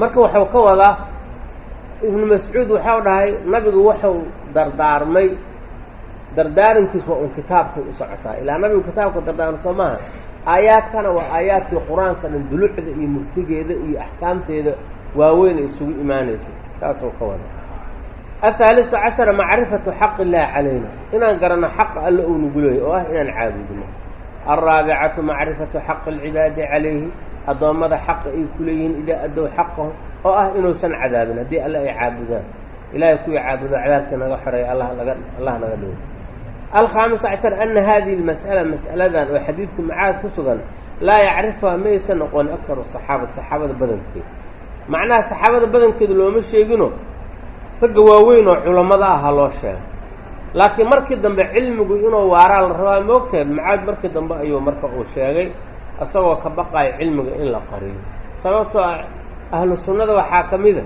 marka waxuu ka wadaa ibnu mascuud waxau dhahay nabigu wuxuu dardaarmay dardaarankiis waa un kitaabkay u socotaa. Ilaa nabigu kitaabka dardaarmay soo maaha aayaadkana waa aayaadkii qur'aanka dhan dulucda iyo murtigeeda iyo axkaamteeda waaweyn ay isugu imaanaysay taasuu ka wada ahaaliثu cashara macrifatu xaq illahi calayna. Inaan garanno xaqa alla ou nagu leeyahy oo ah inaan caabudno alraabicatu macrifatu xaqi اlcibaadi calayhi addoommada xaqa ay ku leeyihiin idaa addow xaqahu oo ah inuusan cadaabin haddii alle ay caabudaan. Ilaahay kuwii caabudo cadaabkii naga xoreeya allah naga allah naga dhigo. Alkhaamis cashar ana hadihi اlmas'ala mas'aladan oo xadiidku macaad ku sugan laa yacrifuha maysan noqon aktaru saxaabati saxaabada badankeeda macnaha saxaabada badankeeda looma sheegino ragga waaweyn oo culammada aha loo sheegay. Laakiin markii dambe cilmigu inuu waaraa la rabaa moogtahay macaad markii dambe ayuu marka uu sheegay isagoo ka baqayo cilmiga in la qariyo. Sababtoo ah ahlu sunnada waxaa ka mida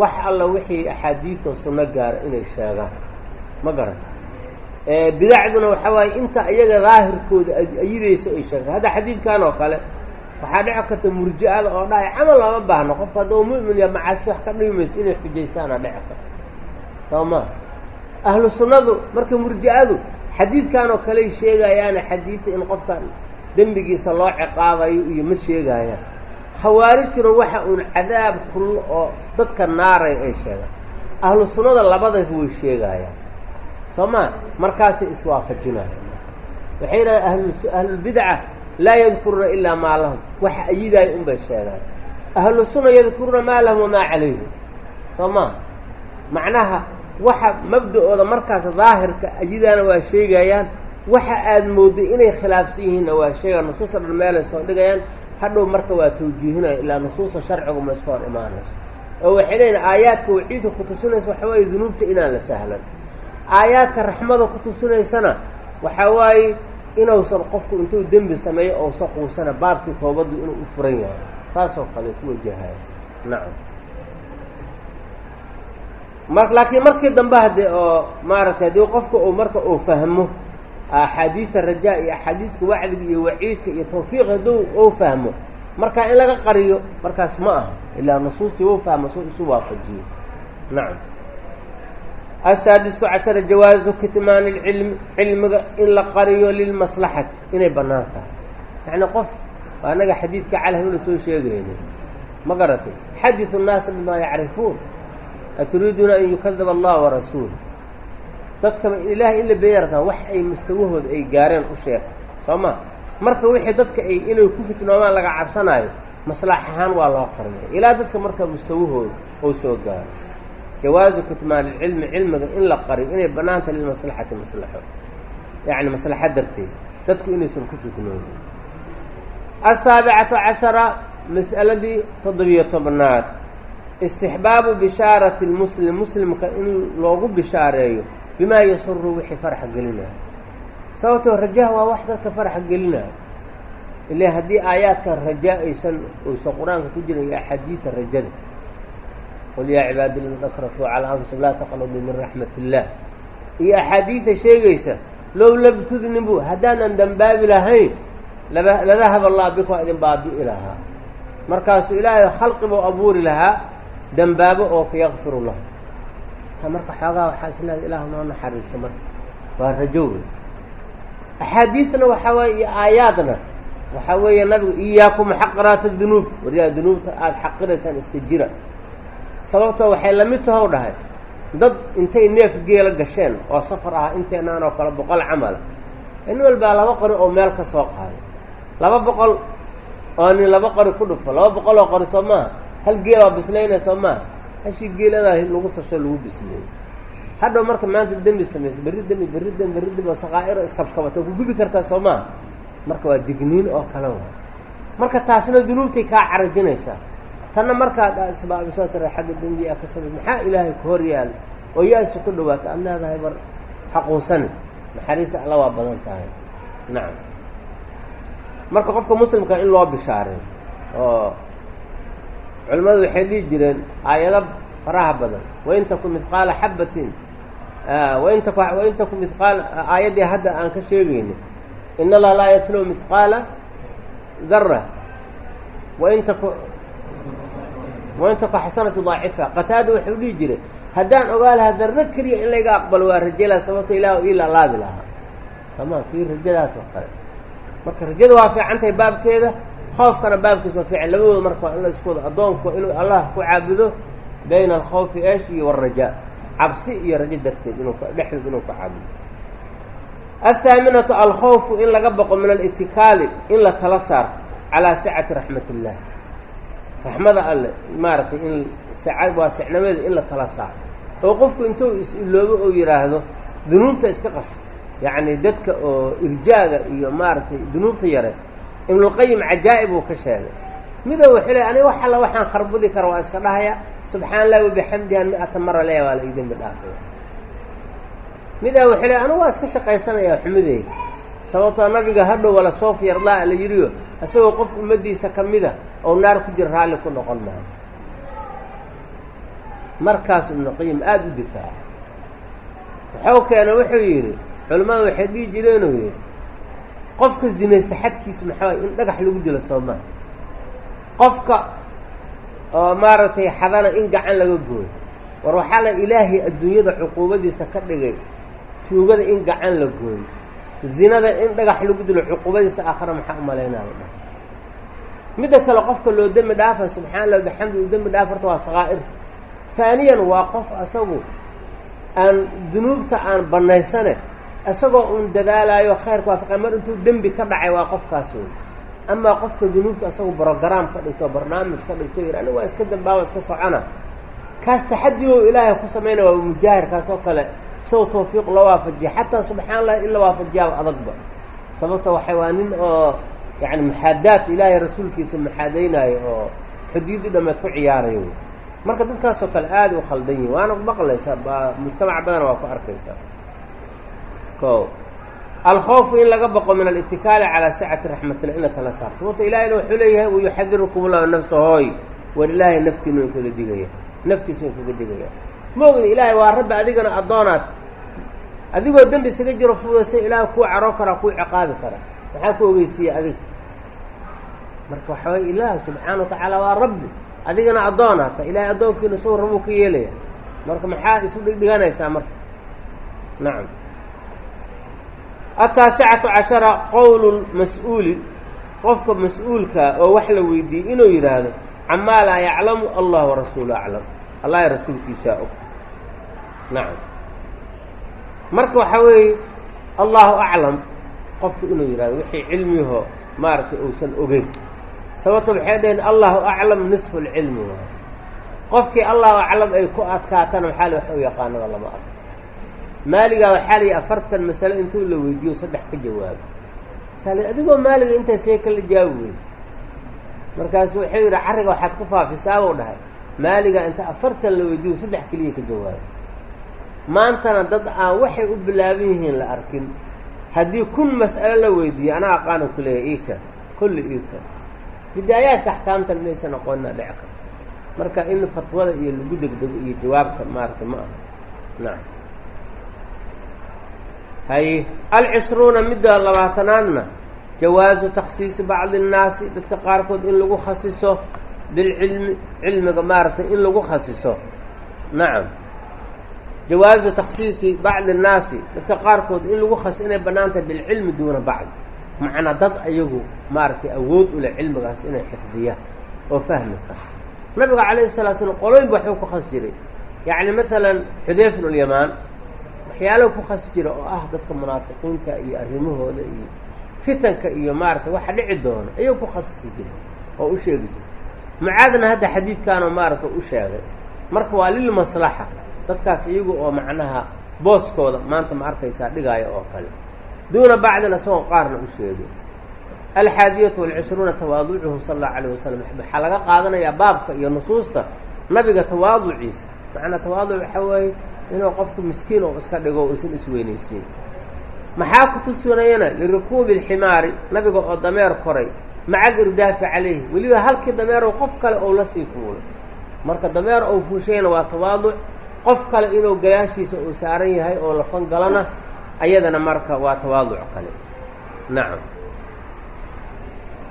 wax alla wixii axaadiidoo sunno gaara inay sheegaan. Ma garan. Bidacduna waxaa waaye inta iyaga daahirkooda ayidayso ay sheegtay hadda xadiidkan oo kale waxaa dhici karta murji-ada oo dhahay camal looma baahno qofka hadduu mu'min ya macaasi wax ka dhibi mayso inay xujaysaana dhici karta soo maa ahlu sunnadu marka murji-adu xadiidkan oo kaley sheegayaana xadiidta in qofka dembigiisa loo ciqaabayo iyo ma sheegayaan khawaarijtuna waxa uun cadaab kullo oo dadka naaray ay sheegaan ahlu sunnada labadaba way sheegayaan. Soo maa markaasay iswaafajinayaan waxay yidhahdeen ahlulbidca laa yadkuruuna ilaa maa lahum. Waxa ayidaayo un bay sheegaan ahlu sunna yadkuruuna maa lahum wamaa calayhim. Soo maa macnaha waxa mabda-ooda markaas daahirka ayidaana waa sheegayaan waxa aada moodday inay khilaafsan yihiinna waa sheegaan nusuusta dhan meelay soo dhigayaan. Hadhow marka waa tawjiihinaya ilaa nusuusta sharcigu ma iska hor imaanayso. Oo waxay leeyihiin aayaadka waciidka ku tusinaysa waxaa waaye dunuubta inaan la sahlan. Aayaadka raxmada ku tusinaysana waxaa waaye inuusan qofku intuu dembi sameeyo ousa quusana baabkii toobaddu inuu u furan yahay. Saasoo kale ku wajahaya nacam. Mar laakiin markii dambe haddee oo maaragtay haddii qofka uu marka uu fahmo axaadiida rajaa iyo axaadiiska wacdiga iyo waciidka iyo tawfiiq hadduu uu fahmo marka in laga qariyo markaas ma aha ilaa nusuustii u fahmo soo isu waafajiyo nacam asaadisu cashara jawaazu kitmaani lcilmi cilmiga in la qariyo lilmaslaxati inay bannaan tahay yacni qof anaga xadiidka calhamina soo sheegaynay ma garatay xadidu nnaasa bimaa yacrifuun aturiiduuna an yukadaba allah warasuul dadkaba ilaahay in la beeya wax ay mustawahooda ay gaareen u sheeg soo ma? Marka wixii dadka ay inay ku fitnoomaan laga cabsanaayo maslax ahaan waa loo qarinaya ilaa dadka marka mustawahooda oo soo gaaro jawaazu kitmaan ilcilmi cilmiga in la qariyo inay bannaanta lilmaslaxati maslaxo. Yacni maslaxa darteed dadku inaysan ku fitnoonin. Asaabicatu cashara mas'aladii toddobiyo tobnaad. Istixbaabu bishaarati lmuslim muslimka in loogu bishaareeyo bimaa yasuru wixii farxa gelinayo sababtoo rajaha waa wax dadka farxa gelinayo ila haddii aayaadkan rajaa aysan oysan qur'aanka ku jiran iyo axaadiida rajada. Qul yaa cibaadi ladina asrafuu calaa anfusihim laa taqnaduu min raxmat illah iyo axaadiida sheegaysa low lam tudnibu haddaanan dambaabi lahayn laba ladahaba allah biku idin baabi'i lahaa. Markaasuu ilaahay khalqibuu abuuri lahaa dembaabo oo fayakfiru lahu marka xoogaa waxaa is leeda ilahu noo naxariiso marka. Waa rajo wey axaadiidna waxaa weeye iyo aayaadna waxaa weeye nabigu iyaakum xaqiraata dunuub. Waryaa dunuubta aada xaqiraysaan iska jira. Sababtoo waxay la mid tahow dhahay dad intay neef geela gasheen oo safar ah inteenaan oo kale boqol camala nin walbaa laba qori oo meel ka soo qaaday. Laba boqol oo nin laba qori ku dhufo laba boqol oo qori soo maaha. Hal geelaa bislaynaya soo maaha hashii geeladaa lagu sasho lagu bisleeyey hadhow marka maanta dembi samaysa berri dembi berri dembi berri dembi oo sakaa'iro iskabkabato ku gubi kartaa soo marka waa digniin oo kale waa. Marka taasna dunuubtay kaa carajinaysaa tanna markaad aad isbaabisoo tira xagga dembi a ka samay maxaa ilaahay ku hor yaal oo ya-su ku dhawaata leedahay bar haquusani naxariista alla waa badan tahay. Nacam marka qofka muslimka in loo bishaaray oo culimmadu waxay dhihi jireen aayado faraha badan. Wain taku midqaala xabatin wain taku wain taku midqaal aayaddii hadda aan ka sheegayni in allaha laa yatlow midqaala dara wain taku wain taku xasanatu daacifa qataada wuxuu dhihi jiray haddaan ogaa lahaa darro keliya in layga aqbalo waa rajala sababto ilaah ii lalaabi lahaa. Sama fii rajadaas oo kale. Marka rajada waa fiican tahay baabkeeda khoofkana baabkiisa waa fiican labadooda marka waa in la isku wado. Addoonku inuu allah ku caabudo bayna alkhawfi esh iyo waalrajaa cabsi iyo rajo darteed inuu dhexdood inuu ku caabudo. Athaaminatu alkhawfu in laga baqo min alitikaali in la tala saarto calaa sicati raxmat illah raxmada alle maaragtay in saca waasicnimadeeda in la tala saaro oo qofku intuu is-iloobo oo yidhaahdo dunuubta iska qasa yacni dadka oo irjaaga iyo maaragtay dunuubta yaraysta ibnulqayim cajaa'ib uu ka sheegay. Mida wuxuu le aniga wax alla waxaan kharbudi kara waa iska dhahaya. Subxaana allahi wabixamdihi an mi-ata mara leeya waa la ii dembi dhaafaya midaa wuxuu le anigu waa iska shaqaysanayaa xumideyda sababtoo nabiga hadhow wala soof yardaa la yidhiyo isagoo qof ummaddiisa ka mida oo naar ku jira raalli ku noqon maayo markaas ibnuqayim aada u difaaca waxuu keena wuxuu yidhi culimmada waxay dhihi jireenuu yidhi qofka zinaysta xadkiisu maxaa in dhagax lagu dilo soomaa qofka oo maaragtay xadana in gacan laga gooyo. War waxaa la ilaahay adduunyada cuquubadiisa ka dhigay tuugada in gacan la gooyo. Zinada in dhagax lagu dilo cuquubadiisa aakhara maxaa umalaynaa la dhaha midda kale qofka loo dembi dhaafa subxana allah bixamdi uu dembi dhaafarta waa sakaa'irta haaniyan waa qof asagu aan dunuubta aan bannaysane isagoo uun dadaalaayo khayrka waafaqa mar intuu dembi ka dhacay waa qofkaas wey amaa qofka dunuubta asagu brograam ka dhigto barnaamij ka dhigto yidhi aniga waa iska dambaaba iska socona. Kaas taxadibow ilaahay ku samaynaya waa mujaahir kaas oo kale isago tawfiiq loo waafajiya xataa subxana allah in la waafajiyaaba adagba. Sababta waxay waa nin oo yacni muxaadaad ilaahay rasuulkiisa muxaadaynaayo oo xuduudi dhameed ku ciyaarayo wey marka dadkaasoo kale aada u khaldan yihiin waana maqlaysaa mujtamac badana waa ku arkaysaa ko. Alkhawfu in laga baqo min alitikaali calaa sicati raxmatillah in la tala saar sababto ilaahayna wuxuu leeyahay wayuxadirukum ullahu nafsa hooy. War ilaahay naftiinu in kaga digaya. Naftiisu in kaga digaya. Ma ogda ilaahay waa rabbi adigana addoonaad adigoo dembi isaga jiro fuudaysa ilaahay kuu caroo karaa kuu ciqaabi karaa maxaa ku ogeysiiya adiga marka waxa waye ilaah subxaana wa tacaala waa rabbi. Adigana addoonaa ta ilaahay addoonkiina isagu rabuu ka yeelaya. Marka maxaa isu dhigdhiganaysaa marka? Nacam ataasicatu cashara qowlu mas'uuli qofka mas'uulkaa oo wax la weydiiyey inuu yidhaahdo camaa laa yaclamu allah warasuulu aclam. Allahi rasuulkiisaa og. Nacam marka waxaa weeye allahu aclam qofku inuu yidhahdo wixii cilmiyahoo maaragtay uusan ogeyn. Sababto waxay dhaheen allahu aclam nisfu lcilmi waayo qofkii allahu aclam ay ku adkaatana maxaa li wax u yaqaanaba lama arko maaligaa waxaa layihi afartan masale intuu la weydiiyo saddex ka jawaabo sal adigoo maaliga intaa see kala jaabi weysa markaasu wuxuu yidhi carriga waxaad ku faafisaabuu dhahay. Maaligaa inta afartan la weydiiyo saddex keliya ka jawaabo maantana dad aan waxay u bilaaban yihiin la arkin. Haddii kun mas'alo la weydiiyo anaa aqaana ku leeyahy iika kulli iika bidaayaadka axkaamtan inaysan aqoonina dhici karto marka in fatwada iyo lagu degdego iyo jawaabta maaragtay ma aha. Nacam haye alcishruuna midda labaatanaadna jawaazu takhsiisi bacdi innaasi dadka qaarkood in lagu khasiso bilcilmi cilmiga maaragtay in lagu khasiso. Nacam jawaazu takhsiisi bacdi innaasi dadka qaarkood in lagu khasiso inay bannaan tahay bilcilmi duuna bacdi. Macnaa dad ayagu maaragtay awood u leh cilmigaas inay xifdiyaan oo fahmi kara nabiga calayhi salatu slam qolooyin ba waxuu ku khas jiray. Yacni maalan ulyamaan waxyaalaha ku jira oo ah dadka munaafiqiinta iyo arrimahooda iyo fitanka iyo maaragtay waxa dhici doono ayuu ku khasisi jiray oo u sheegi jiray mucaadna hadda xadiidkaanoo maaragtay u sheegay marka waa lilmaslaxa dadkaas iyagu oo macnaha booskooda maanta ma arkaysaa dhigaayo oo kale. Duuna bacdin isagoo qaarna u sheegay. Alxaadiyatu walcishruuna tawaaducuhu sala allahu alayh wasalam waxaa laga qaadanayaa baabka iyo nusuusta nabiga tawaaduciisa. Macnaa tawaaduc waxaa weeye inuu qofku miskiin oo iska dhigo o isweynaysiin. Maxaa ku tusinayana? Lirikuubi alximaari nabiga oo dameer koray maca alirdaafi calayhi. Weliba halkii dameerow qof kale ou la sii fuulay. Marka dameer ou fuushayna waa tawaaduc. Qof kale inuu gadaashiisa uu saaran yahay oo lafan galana ayadana marka waa tawaaduc kale. Nacam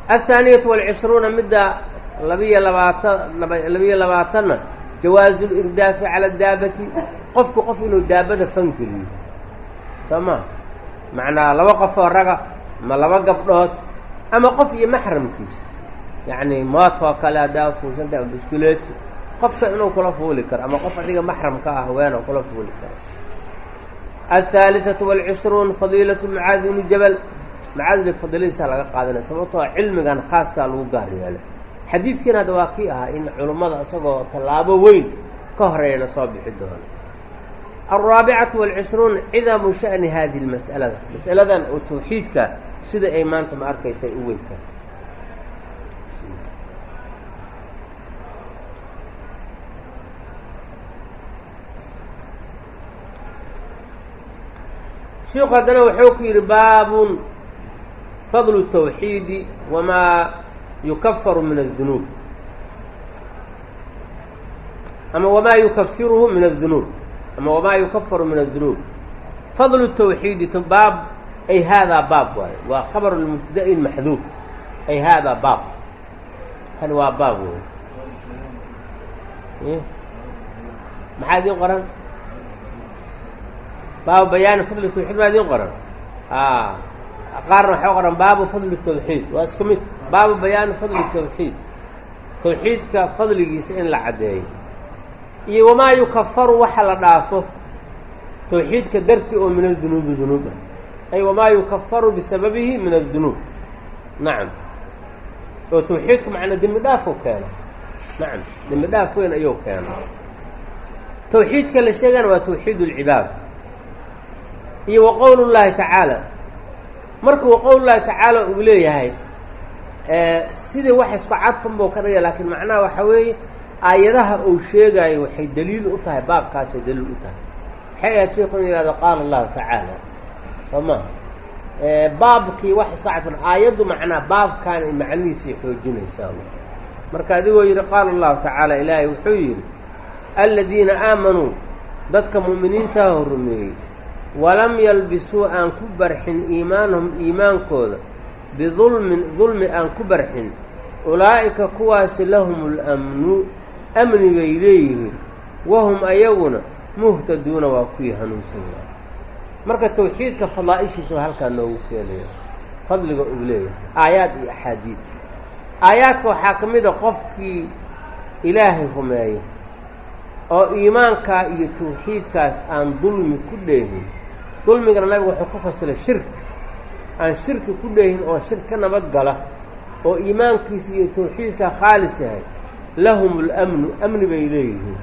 athaaniyatu walcishruuna midda labiyo labaatan labiyo labaatanna jawaazu lirdaafi cala daabati qofku qof inuu daabada fangeliyo soo maa macnaa laba qofoo raga ama laba gabdhood ama qof iyo maxramkiisa. Yacni maatoo kale haddaa fuusantaha buskuleeti qofka inuu kula fuuli karo ama qof adiga maxramka ah haweenoo kula fuuli karo. Athaalithatu waalcishruun fadiilatu mucaadi bnu jabal. Macaadi bni fadiiladiisaa laga qaadanaya sababtoo ah cilmigan khaaskaa lagu gaar yeelay. Xadiidkiin hadda waa kii ahaa in culummada isagoo tallaabo weyn ka horeeyana soo bixi doono alraabicaةu والcishruun cidamu sha'ni hadihi اlmas'alada mas'aladan oo tawxiidka sida ay maanta ma arkaysa u weyntahay shiku haddana wuxuu ku yidhi baabun fadlu الtawxiidi wamaa yukafaru min الdunuub ama wamaa yukafiruhu min الdunuub ama wamaa yukafaru min adunuub fadlu tawxiidi baab ay haadaa baab waaye. Waa khabaru lmubtada'i maxduuf ay haadaa baab. Kan waa baab wey eh? maxaa idiin qoran? Baabu bayaani fadli tawxiid maa idiin qoran? A qaarna waxaa qoran baabu fadli tawxiid waa isku mid. Baabu bayaani fadli tawxiid tawxiidka fadligiisa in la caddeeyo iyo wamaa yukafaru waxa la dhaafo. Tawxiidka darti oo min adunuubi dunuub ah. Ay wamaa yukafaru bisababihi min adunuub nacam oo tawxiidku macnaa dembi dhaafuu keena. Nacam dembi dhaaf weyn ayuu keena. Tawxiidka la sheegana waa tawxiid اlcibaada iyo wa qowl llaahi tacaala. Marka wa qowl llaahi tacaala uu leeyahay sidii wax isku cadfan buu ka dhigaya laakiin macnaha waxaa weeye aayadaha uu sheegaayo waxay daliil u tahay baabkaasay daliil u tahay. Waxay ahayd sheikhu in yihahdo qaala allahu tacaala soo maha baabkii wax iska cadfan aayaddu macnaa baabkaanay macnihiisii xoojinaysaa marka adigoo yidhi qaala allahu tacaala ilaahay wuxuu yidhi aladiina aamanuu dadka mu'miniintaahoo rumeeyey walam yalbisuu aan ku barxin iimaanahum iimaankooda bidulmin dulmi aan ku barxin ulaa'ika kuwaasi lahum اlamnu amni bay leeyihiin wahum ayaguna muhtaduuna waa kuwii hanuunsanyaa marka tawxiidka fadaa'ishiisa halkaa noogu keenaya fadliga uu leeyahay aayaad iyo axaadiid. Aayaadka waxaa ka mid a qofkii ilaahay rumeeya oo iimaankaa iyo tawxiidkaas aan dulmi ku dheehin. Dulmigana nabigu wuxuu ku fasilay shirki aan shirki ku dheehin oo shirk ka nabad gala oo iimaankiisa iyo tawxiidkaa khaalis yahay lahum اlamnu amni bay leeyihiin.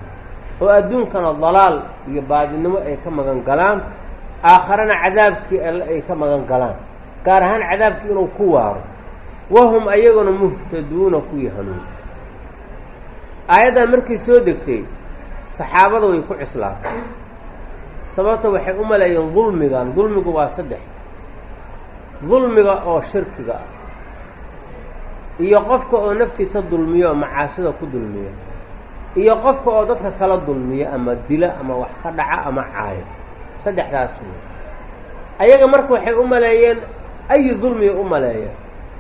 Oo adduunkana dalaal iyo baadinimo ay ka magan galaan aakharana cadaabkii alle ay ka magan galaan. Gaar ahaan cadaabkii inuu ku waaro. Wahum ayaguna muhtaduuna kuwii hanuun aayaddan markay soo degtay saxaabada way ku cislaatay sababta waxay u maleeyeen dulmigan dulmigu waa saddex. Dulmiga oo shirkiga ah iyo qofka oo naftiisa dulmiyo oo macaasida ku dulmiyo iyo qofka oo dadka kala dulmiyo ama dila ama wax ka dhaca ama caayo. Saddexdaas wey ayaga marka waxay u maleeyeen ayi dulmiya u maleeyeen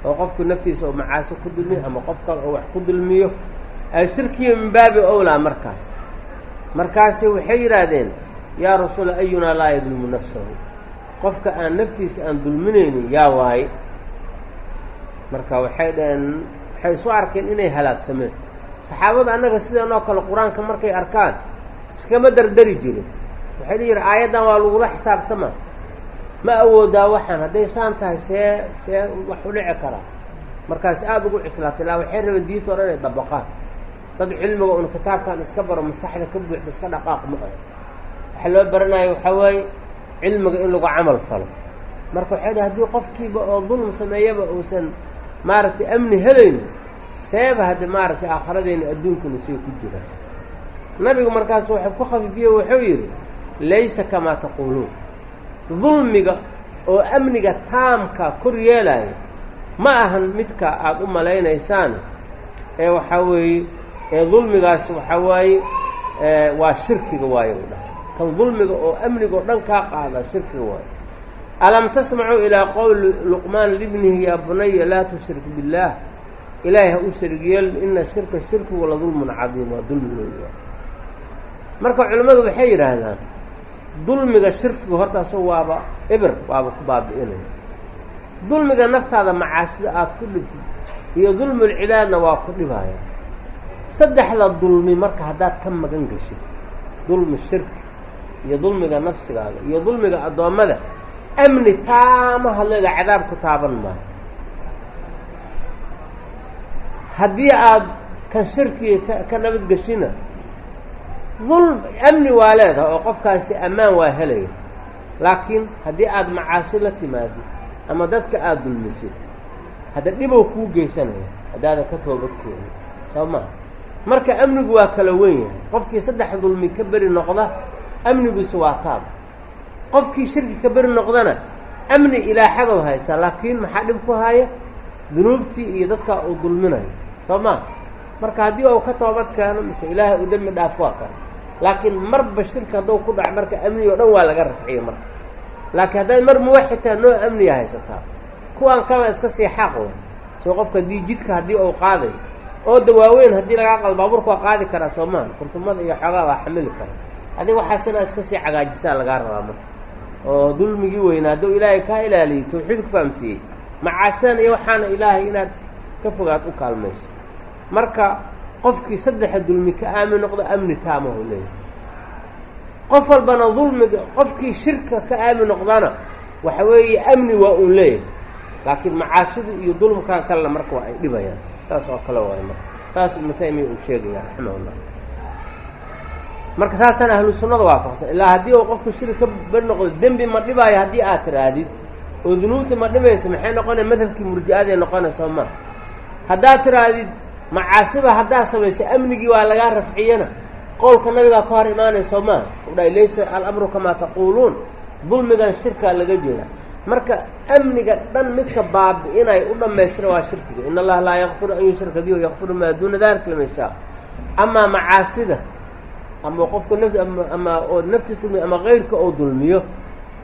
oo qofku naftiisa oo macaasi ku dulmiyo ama qof kale oo wax ku dulmiyo? Shirkiya min baabi owlaa markaas. Markaasi waxay yidhaahdeen yaa rasuula ayunaa laa yadulmu nafsahu? Qofka aan naftiisa aan dulminaynin yaa waaye marka waxay dhaheen waxay isu arkeen inay halaagsameen. Saxaabada annaga sidan oo kale qur'aanka markay arkaan iskama dardari jirin. Waxay dhihi yihiin aayaddan waa lagula xisaabtama ma. Awoodaa waxaan hadday saan tahay see see wax u dhici karaa markaas aada ugu cislaatay ilaa waxay rabeen diinta o dhan inay dabaqaan. Dad cilmiga un kitaabkan iska baro maskaxda ka buuxsa iska dhaqaaq ma ah waxaa loo baranaya waxaa waaye cilmiga in lagu camal falo. Marka waxay dhi haddii qofkiiba oo dulm sameeyaba uusan maaragtay amni helayn seeba haddi maaragtay aakharadeyna adduunkana sii ku jiraan nabigu markaas waxau ku khafiifiye wuxuu yidhi laysa kamaa taquuluun. Dulmiga oo amniga taamka kor yeelaya ma ahan midka aada u malaynaysaan ee waxaa weeye ee dulmigaas waxaa waaye waa shirkiga waaye u dhahay. Kan dulmiga oo amniga oo dhan kaa qaada shirkiga waaye alam tasmacuu ilaa qowli luqmaan libnihi yaa bunaya laa tushrik billaah ilaahay ha u sharig yeel ina shirka shirkigu la dulmun cadiim waa dulmi weya marka culimmadu waxay yidhaahdaan dulmiga shirkiga horta asaga waaba eber waaba ku baabi'inaya dulmiga naftaada macaasida aada ku dhibtid iyo dulmulcibaadna waa ku dhibaya saddexda dulmi marka haddaad ka magan geshid dulmi shirki iyo dulmiga nafsigaaga iyo dulmiga addoommada amni taama hadleeda cadaab ku taaban maayo haddii aada kan shirkiga ka ka nabadgeshina dulm amni waa leedahay oo qofkaasi ammaan waa helaya. Laakiin haddii aada macaasi la timaadid ama dadka aada dulmisid hadda dhibow kuu geysanaya haddaadan ka toobadkeeni soo maa marka amnigu waa kala wen yahay. Qofkii saddex dulmi ka beri noqda amnigiisu waa taab qofkii shirki ka beri noqdana amni ilaaxadow haysta laakiin maxaa dhib ku haya? Dunuubtii iyo dadkaa uu dulminayo. Soo maa marka haddii uu ka toobad keeno mise ilaahay uu dembi dhaaf waa kaas. Laakiin marba shirki hadduu ku dhac marka amnigi o dhan waa laga rafciya marka laakiin haddaad mar muwaxidtaa noo amniya haysataa kuwaan kala iska sii xaq wey soo qofka haddii jidka haddii uu qaadayo oo dawaaweyn haddii lagaa qaado baabuurka waa qaadi karaa soo maa kurtumada iyo xoogaa waa xamili kara adiga waxaas inaa iska sii cagaajisaa lagaa rabaa marka oo dulmigii weynaa hadduu ilaahay kaa ilaaliyey tawxiid ku fahamsiiyey. Macaasidan iyo waxaana ilaahay inaad ka fogaad u kaalmayso. Marka qofkii saddexa dulmi ka aamin noqdo amni taamahu leeyahay. Qof walbana dulmiga qofkii shirka ka aamin noqdana waxa weeye amni waa uun leeyahay. Laakiin macaasida iyo dulmkan kalena marka waa ay dhibayaan. Saas oo kale waay marka. Saas ibnu taymiya uu sheegaya raximahullah marka saasana ahlu sunnada waafaqsan. Ilaa haddii uu qofku shirki ka beri noqdo dembi ma dhibaayo haddii aad tiraadid. Oo dunuubta ma dhibaysa maxay noqonaya madhabkii murji-aday noqonaysa ma. Haddaad tiraadid macaasiba haddaad samayso amnigii waa lagaa rafciyana. Qowlka nabigaa ka hor imaanayso maa u dhahay laysa alamru kamaa taquuluun dulmigan shirkaa laga jeeda. Marka amniga dhan midka baabi'inay u dhammaystira waa shirkiga. In allaha laa yakfiru an yushraka bihi yakfiru maa duuna dalika liman amaa macaasida ama qofku naf ama oo naftiis dulmiyo ama keyrka oo dulmiyo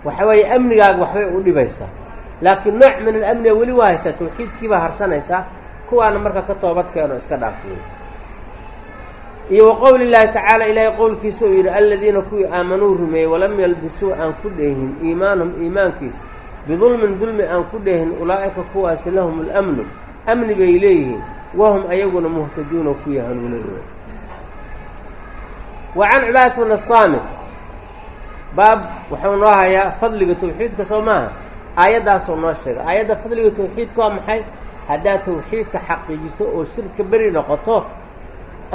waxa weeye amnigaaga waxbay u dhibaysaa laakiin nooc min alamniga weli waa haysaa tawxiidkiibaa harsanaysaa kuwaana marka ka toobad keeno iska dhaafiyo iyo wa qowli tacaala ilaahay qowlkiisa uu yidhi aladiina kuwii aamanuu rumeeyey walam yalbisuu aan ku dheehin iimaanahum iimaankiisa bidulmin dulmi aan ku dheehin ulaa'ika kuwaasi lahum اlamnu amni bay leeyihiin wahum ayaguna muhtaduuna kuwii hanuunadooda wa can cibaadati bn saamit. Baab waxuu noo hayaa fadliga tawxiidka soo maaha? Aayaddaasoo noo sheegay. Aayadda fadliga tawxiidka waa maxay? Haddaad tawxiidka xaqiijiso oo shirka beri noqoto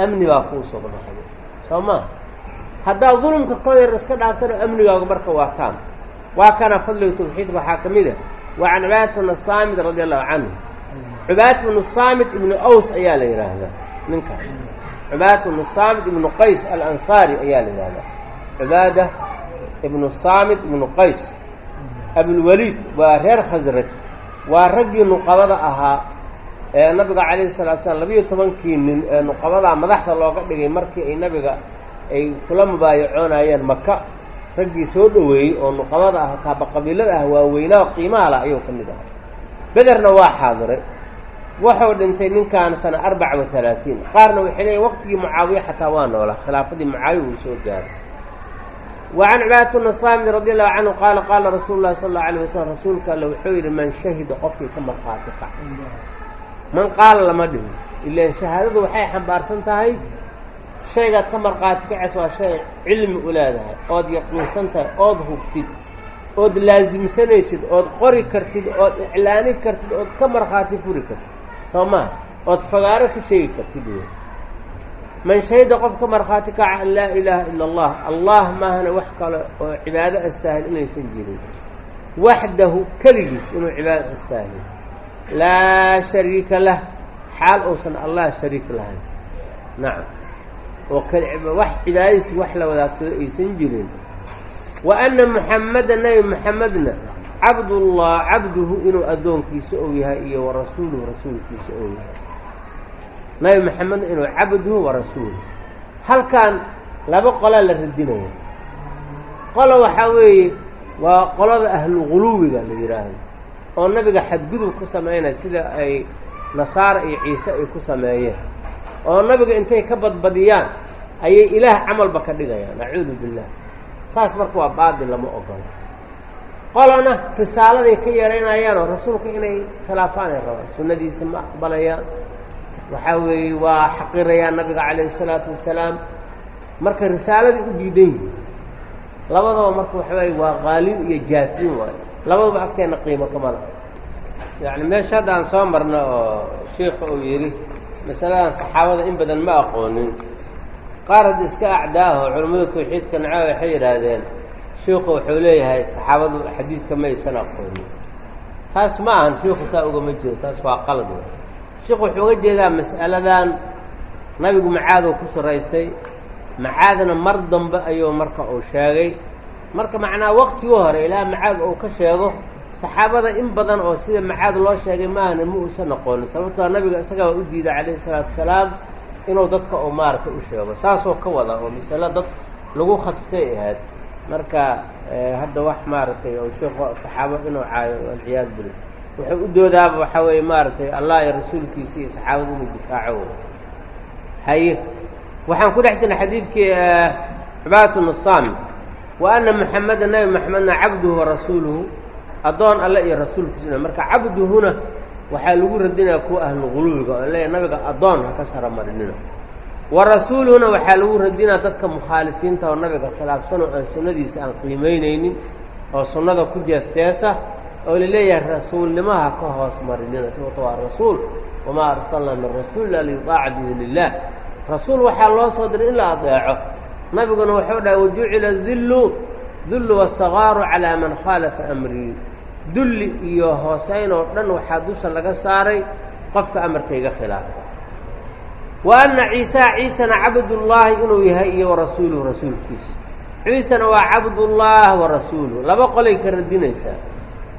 amni baa kuu baxday soo maa haddaad dulumka kol yar iska dhaaftana amnigaagu marka waa taam. Waa kana fadliga tawxiidka waxaa ka mid a wa can cibaadati bn saamit radi allahu canhu. Cibaadati bnu saamit ibnu aws ayaa la yidhaahdaa ninka cibaadati bnu saamit ibnu qays alansaari ayaa la yidhahdaa. Cibaada ibnu saamit ibnu qays. Abulwaliid waa reer khasraj waa raggii nuqabada ahaa ee nabiga calayhi salatu slam labiyo tobankii nin ee nuqabadaa madaxda looga dhigay markii ay nabiga ay kula mubaayacoonayeen maka raggii soo dhoweeyey oo nuqabada ah taaba qabiilada ah waaweynaa qiimaha lah ayuu ka mid ahaa. Bederna waa xaadiray wuxuu dhintay ninkan sana arbaca wa halaatiin qaarna waxay leeyiin waqtigii mucaawiya xataa waa noolaa khilaafadii mucaawiya uu soo gaaray. Wa can cibaadati bni saamid radi allahu canhu qaala qaala rasuulu llahi sala allau alayh wasalam rasuulka alle wuxuu yidhi man shahida qofkii ka markhaati kac man qaala lama dhihin. Ilaan shahaadadu waxay xambaarsan tahay shaygaad ka markhaati kacays waa shay cilmi u leedahay. Ood yaqiinsan tahay ood hubtid ood laasimsanaysid ood qori kartid ood iclaani kartid ood ka markhaati furi kartid soo maha ood fagaaro ka sheegi kartid wey man shahida qof ka markhaati kaca an laa ilaaha ila allah allah maahana wax kale oo cibaado astaahil inaysan jirin. Waxdahu keligiis inuu cibaado astaahil laa shariika lah xaal uusan allah shariik lahayn. Nacam oo wax cibaadadiisi wax la wadaagsado aysan jirin. Wa anna muxameda nebi muxamedna cabdullah cabduhu inuu addoonkiisa ou yahay iyo wa rasuuluhu rasuulkiisa ou yahay. Nabi maxamedna inuu cabduhu wa rasuuluhu. Halkan laba qolaa la radinaya qola waxaa weeye waa qolada ahluguluwiga la yidhaahdo oo nabiga xadgudub ku samaynaya sida ay nasaara iyo ciise ay ku sameeyeen. Oo nabiga intay ka badbadiyaan ayay ilaah camalba ka dhigayaan acuudu billah. Taas marka waa baadil lama ogolo qolana risaaladay ka yaraynayaan oo rasuulka inay khilaafaan ay rabaan. Sunnadiisa ma aqbalayaan. Waxaa weeye waa xaqirayaan nabiga calayhi isalaatu wasalaam. Marka risaaladii u diidan yihiin labadaba marka waxa waye waa qaalin iyo jaafiin waayo labadaba agteenna qiimo kamala yacni meesha hadda aan soo marna oo shiika uu yidhi masaladan saxaabada in badan ma aqoonin. Qaar hadda iska acdaaho culammada tawxiidka nacaa waxay yidhaahdeen shiiku wuxuu leeyahay saxaabadu xadiidka maysan aqoonin taas ma ahan shiiku saa ugama jeedo taas waa qalad wey shiiku wuxuu uga jeedaa mas'aladan nabigu macaaduu ku saraystay. Macaadna mar dambe ayuu marka uu sheegay. Marka macnaa waktigii hore ilaa macaad uu ka sheego saxaabada in badan oo sida macaad loo sheegay maahna ma uusan aqoonin sababtoo nabiga isagaa u diiday calayhi isalaatu wasalaam inuu dadka uu maaragtay u sheego. Saasoo ka wada oo masale dad lagu khasisay ahayd marka hadda wax maaragtay oo sheekhu saxaabo inuu caayo walciyaadu billah. Wuxuu u doodaaba waxaa weeye maaragtay allah iyo rasuulkiisa iyo saxaabada inuu difaaco haye. Waxaan ku dhex jirnay xadiidkii cibaadat nusaami wa anna muxameda nebi maxamedna cabduhu wa rasuuluhu addoon alle iyo rasuulkiisuna marka cabduhuna waxaa lagu radinaya kuwa ahluguluwiga oo leeya nabiga addoon ha ka saramarinina wa rasuuluhuna waxaa lagu radinaya dadka mukhaalifiinta oo nabiga khilaafsan oo aan sunnadiisa aan qiimaynaynin oo sunnada ku jees-jeesa oo la leeyahay rasuulnimaha ka hoos marinina sababto waa rasuul wamaa arsalnaa min rasuul ila liyutaaca biidn illah rasuul waxaa loo soo diray in la adeeco. Nabiguna wuxuu dhahay wajucila dillu dullu wasagaaru calaa man khaalafa amrii dulli iyo hooseyn oo dhan waxaa dusha laga saaray qofka amarkayga khilaafa wa anna ciisaa ciisana cabdullaahi inuu yahay iyo wa rasuuluhu rasuulkiisa ciisana waa cabdullah wa rasuuluhu laba qolay ka radinaysaa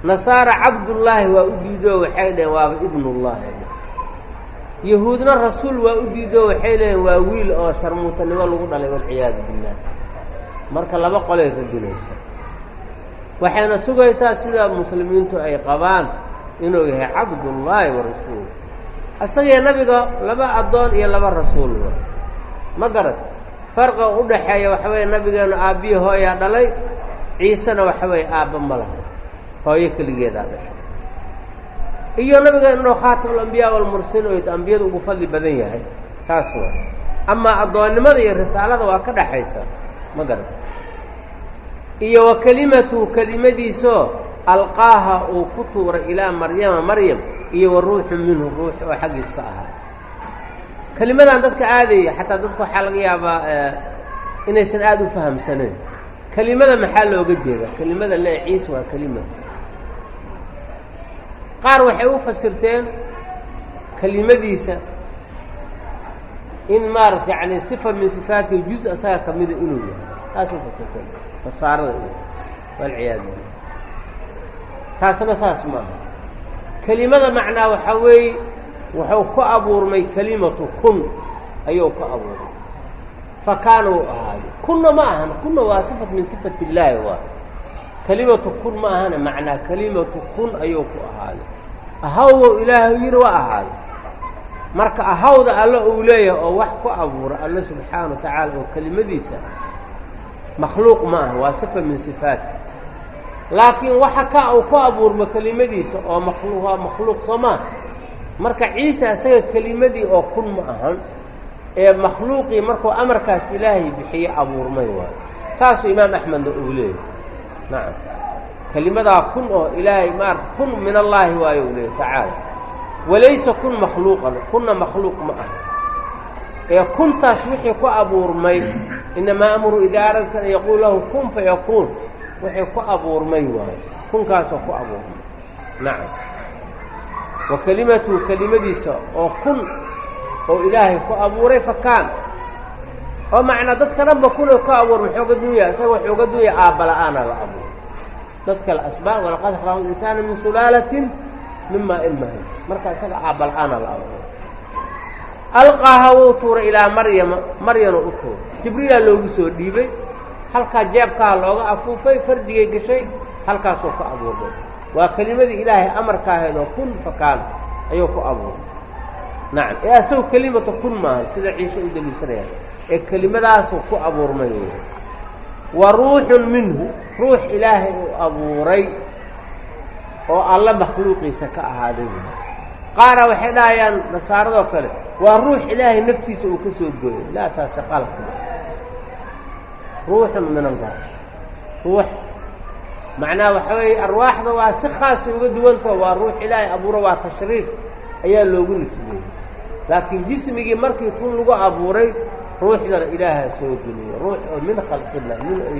nasaara cabdullaahi waa u diidoo waxay dhaheen waaba ibnullaahi yahuudna rasuul waa u diidoo waxay leeyihiin waa wiil oo sharmuutanimo lagu dhalay walciyaadu billah marka laba qolay radinaysaa waxayna sugaysaa sida muslimiintu ay qabaan inuu yahay cabdullaahi wa rasuul isagaiyo nabiga laba addoon iyo laba rasuul wa ma garad? Farqa u dhaxeeya waxa weeye nabigeenu aabbiyo hooyaa dhalay ciisena waxa weeye aabba ma laha. Hooyo keligeedaa dhashay. Iyo nabigeenu inuu khaatamlambiyaa walmursaliin ambiyada ugu fadli badan yahay. Taas waa. Amaa addoonnimada iyo risaalada waa ka dhaxaysa. Ma garad? Iyo wa kelimatu kelimadiisoo alqaaha uu ku tuuray ilaa maryama maryam iyo wa minhu ruux oo xaggiis ka ahaa. Kelimadan dadka aadaya xataa dadka waxaa laga yaabaa inaysan aada u fahamsanayn. Kelimada maxaa looga jeeda kelimada le ciise waa kelimad qaar waxay u fasirteen kelimadiisa in maarata yani sifa min sifaatihi juz asaga kamida inuu yahay. Taas u fasirteen. Nasaarada walciyaadu billah taasna saas maaha kelimada macnaa waxaa weeye wuxuu ku abuurmay kelimatu kun ayuu ku abuurmay fa kaana uu ahaaday kunna ma ahan kunna waa sifat min sifat illaahi waa. Kelimatu kun ma ahane macnaa kelimatu kun ayuu ku ahaaday ahawgow ilaahay yidhi waa ahaaday marka ahawda alle uu leeyahay oo wax ku abuura alle subxaana wa tacaala oo kelimadiisa makhluuq ma aha waa sifa min sifaati laakiin waxa ka uu ku abuurmo kelimadiisa oo makhluuq waa makhluuq soo maa marka ciise isaga kelimadii oo kun ma ahan ee makhluuqii markuu amarkaas ilaahay bixiye abuurmay waayo saasuu imaam axmedna uu leeyahy nacam kelimadaa kun oo ilaahay maarata kun min allaahi waayo u leeyahy tacaala. Walaysa kun makhluuqan kunna makhluuq ma aha ee kuntaas wixii ku abuurmay inamaa amru idaa aradta an yaquul lahu kun fayakuun wixii ku abuurmay waayo kunkaasoo ku abuurmay. Nacam. Wa kelimatu kelimadiisa oo kun oo ilaahay ku abuuray fakaan oo macnaa dadka dhanba kuna ka abuurma xooga dunya isaga xooga dunya aabbala-aana la abuur dad kale asbaab walaqad khalaqna insaana min sulaalatin mima ilmahin marka isaga aabbala-aana la abuur alqaaha wuu tuuray ilaa maryama maryana u tuuray. Jibriilaa loogu soo dhiibay halkaa jeebkaha looga afuufay farjigay gashay halkaasuu ku abuurbay waa kelimadii ilaahay amarka ahayd oo kun fakaan ayuu ku abuuray. Nacam ee asagu kelimata kun maaha sida ciise u deliishanayaan ee kelimadaasuu ku abuurmay wa ruuxun minhu ruux ilaahay uu abuuray oo alla makhluuqiisa ka ahaaday qaara waxay dhahayaan nasaaradoo kale waa ruux ilaahay naftiisa uu ka soo gooyay. Laa taasi qalabka ruuxun min allah. Ruux. Macnaha waxa weeye arwaaxda waa si khaasa uga duwantao waa ruux ilaahay abuuro waa tashriif ayaa loogu nisbeeyey. Laakiin jismigii markii kun lagu abuuray ruuxdana ilaahaa soo geliyey. Ruux oo min khalqillah min ay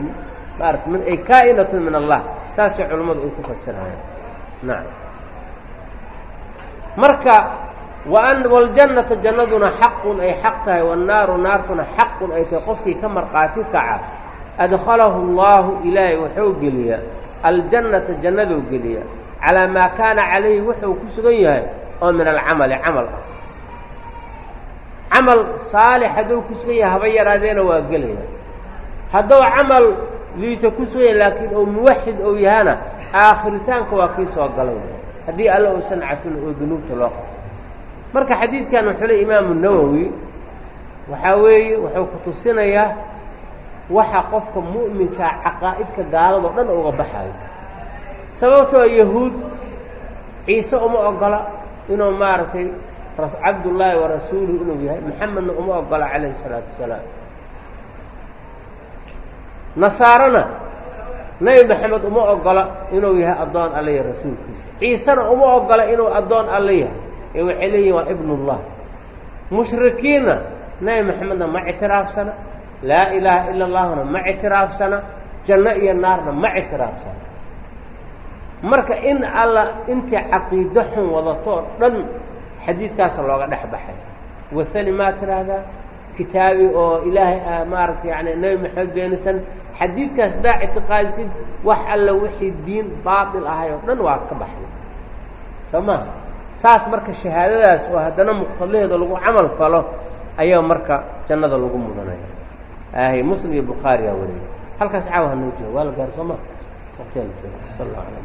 maarata min ay kaa'inatun min allah. Saasay culammadu ay ku fasirayaan. Nacam marka waan waljannatu jannaduna xaqun ay xaq tahay wannaaru naartuna xaqun ay tahay qofkii ka markhaati kaca adkhalahu allaahu ilaahay wuxuu geliyaa aljannata jannaduu geliya calaa maa kaana calayhi wuxuu ku sugan yahay oo min alcamali camal. Ah camal saalix hadduu ku sugan yahay haba yaraadeena waa gelaya. Hadduu camal liita ku sugan yahay laakiin oo muwaxid ou yahana aakhiritaanka waa kii soo galay. Haddii alla uusan cafin oo dunuubta loo qabto. Marka xadiidkan wuxuu le imaamu nawowi waxaa weeye wuxuu ku tusinayaa waxa qofka mu'minkaa caqaa'idka gaaladoo dhan uga baxayo sababtoo yahuud ciise uma ogola inuu maaragtay cabdullaahi wa rasuuluhu inuu yahay maxamedna uma ogola calayhi isalaatu wasalaam nasaarana nebi maxamed uma ogola inuu yahay addoon alle iyo rasuulkiisa. Ciisena uma ogola inuu addoon alle yahay. Ee waxay leeyihiin waa ibnullah. Mushrikiinna nebi maxamedna ma ictiraafsana laa ilaaha ila allahuna ma ictiraafsana janno iyo naarna ma ictiraafsana. Marka in alla intii caqiido xun wadatoo dhan xadiidkaasa looga dhex baxay. Waani maa tiraahdaa? Kitaabi oo ilaahay maaragtay yani nebi maxamed beenisan xadiidkaas haddaa ictiqaadisid wax alla wixii diin baatil ahay oo dhan waa ka baxday. Soo maha saas marka shahaadadaas oo haddana muqtadaheeda lagu camal falo ayaa marka jannada lagu mudanaya muslim iyo bukhaariyaa wariya halkaas caawa hanoo jooga waa la gaar ma? Waqtiyaa la sal alam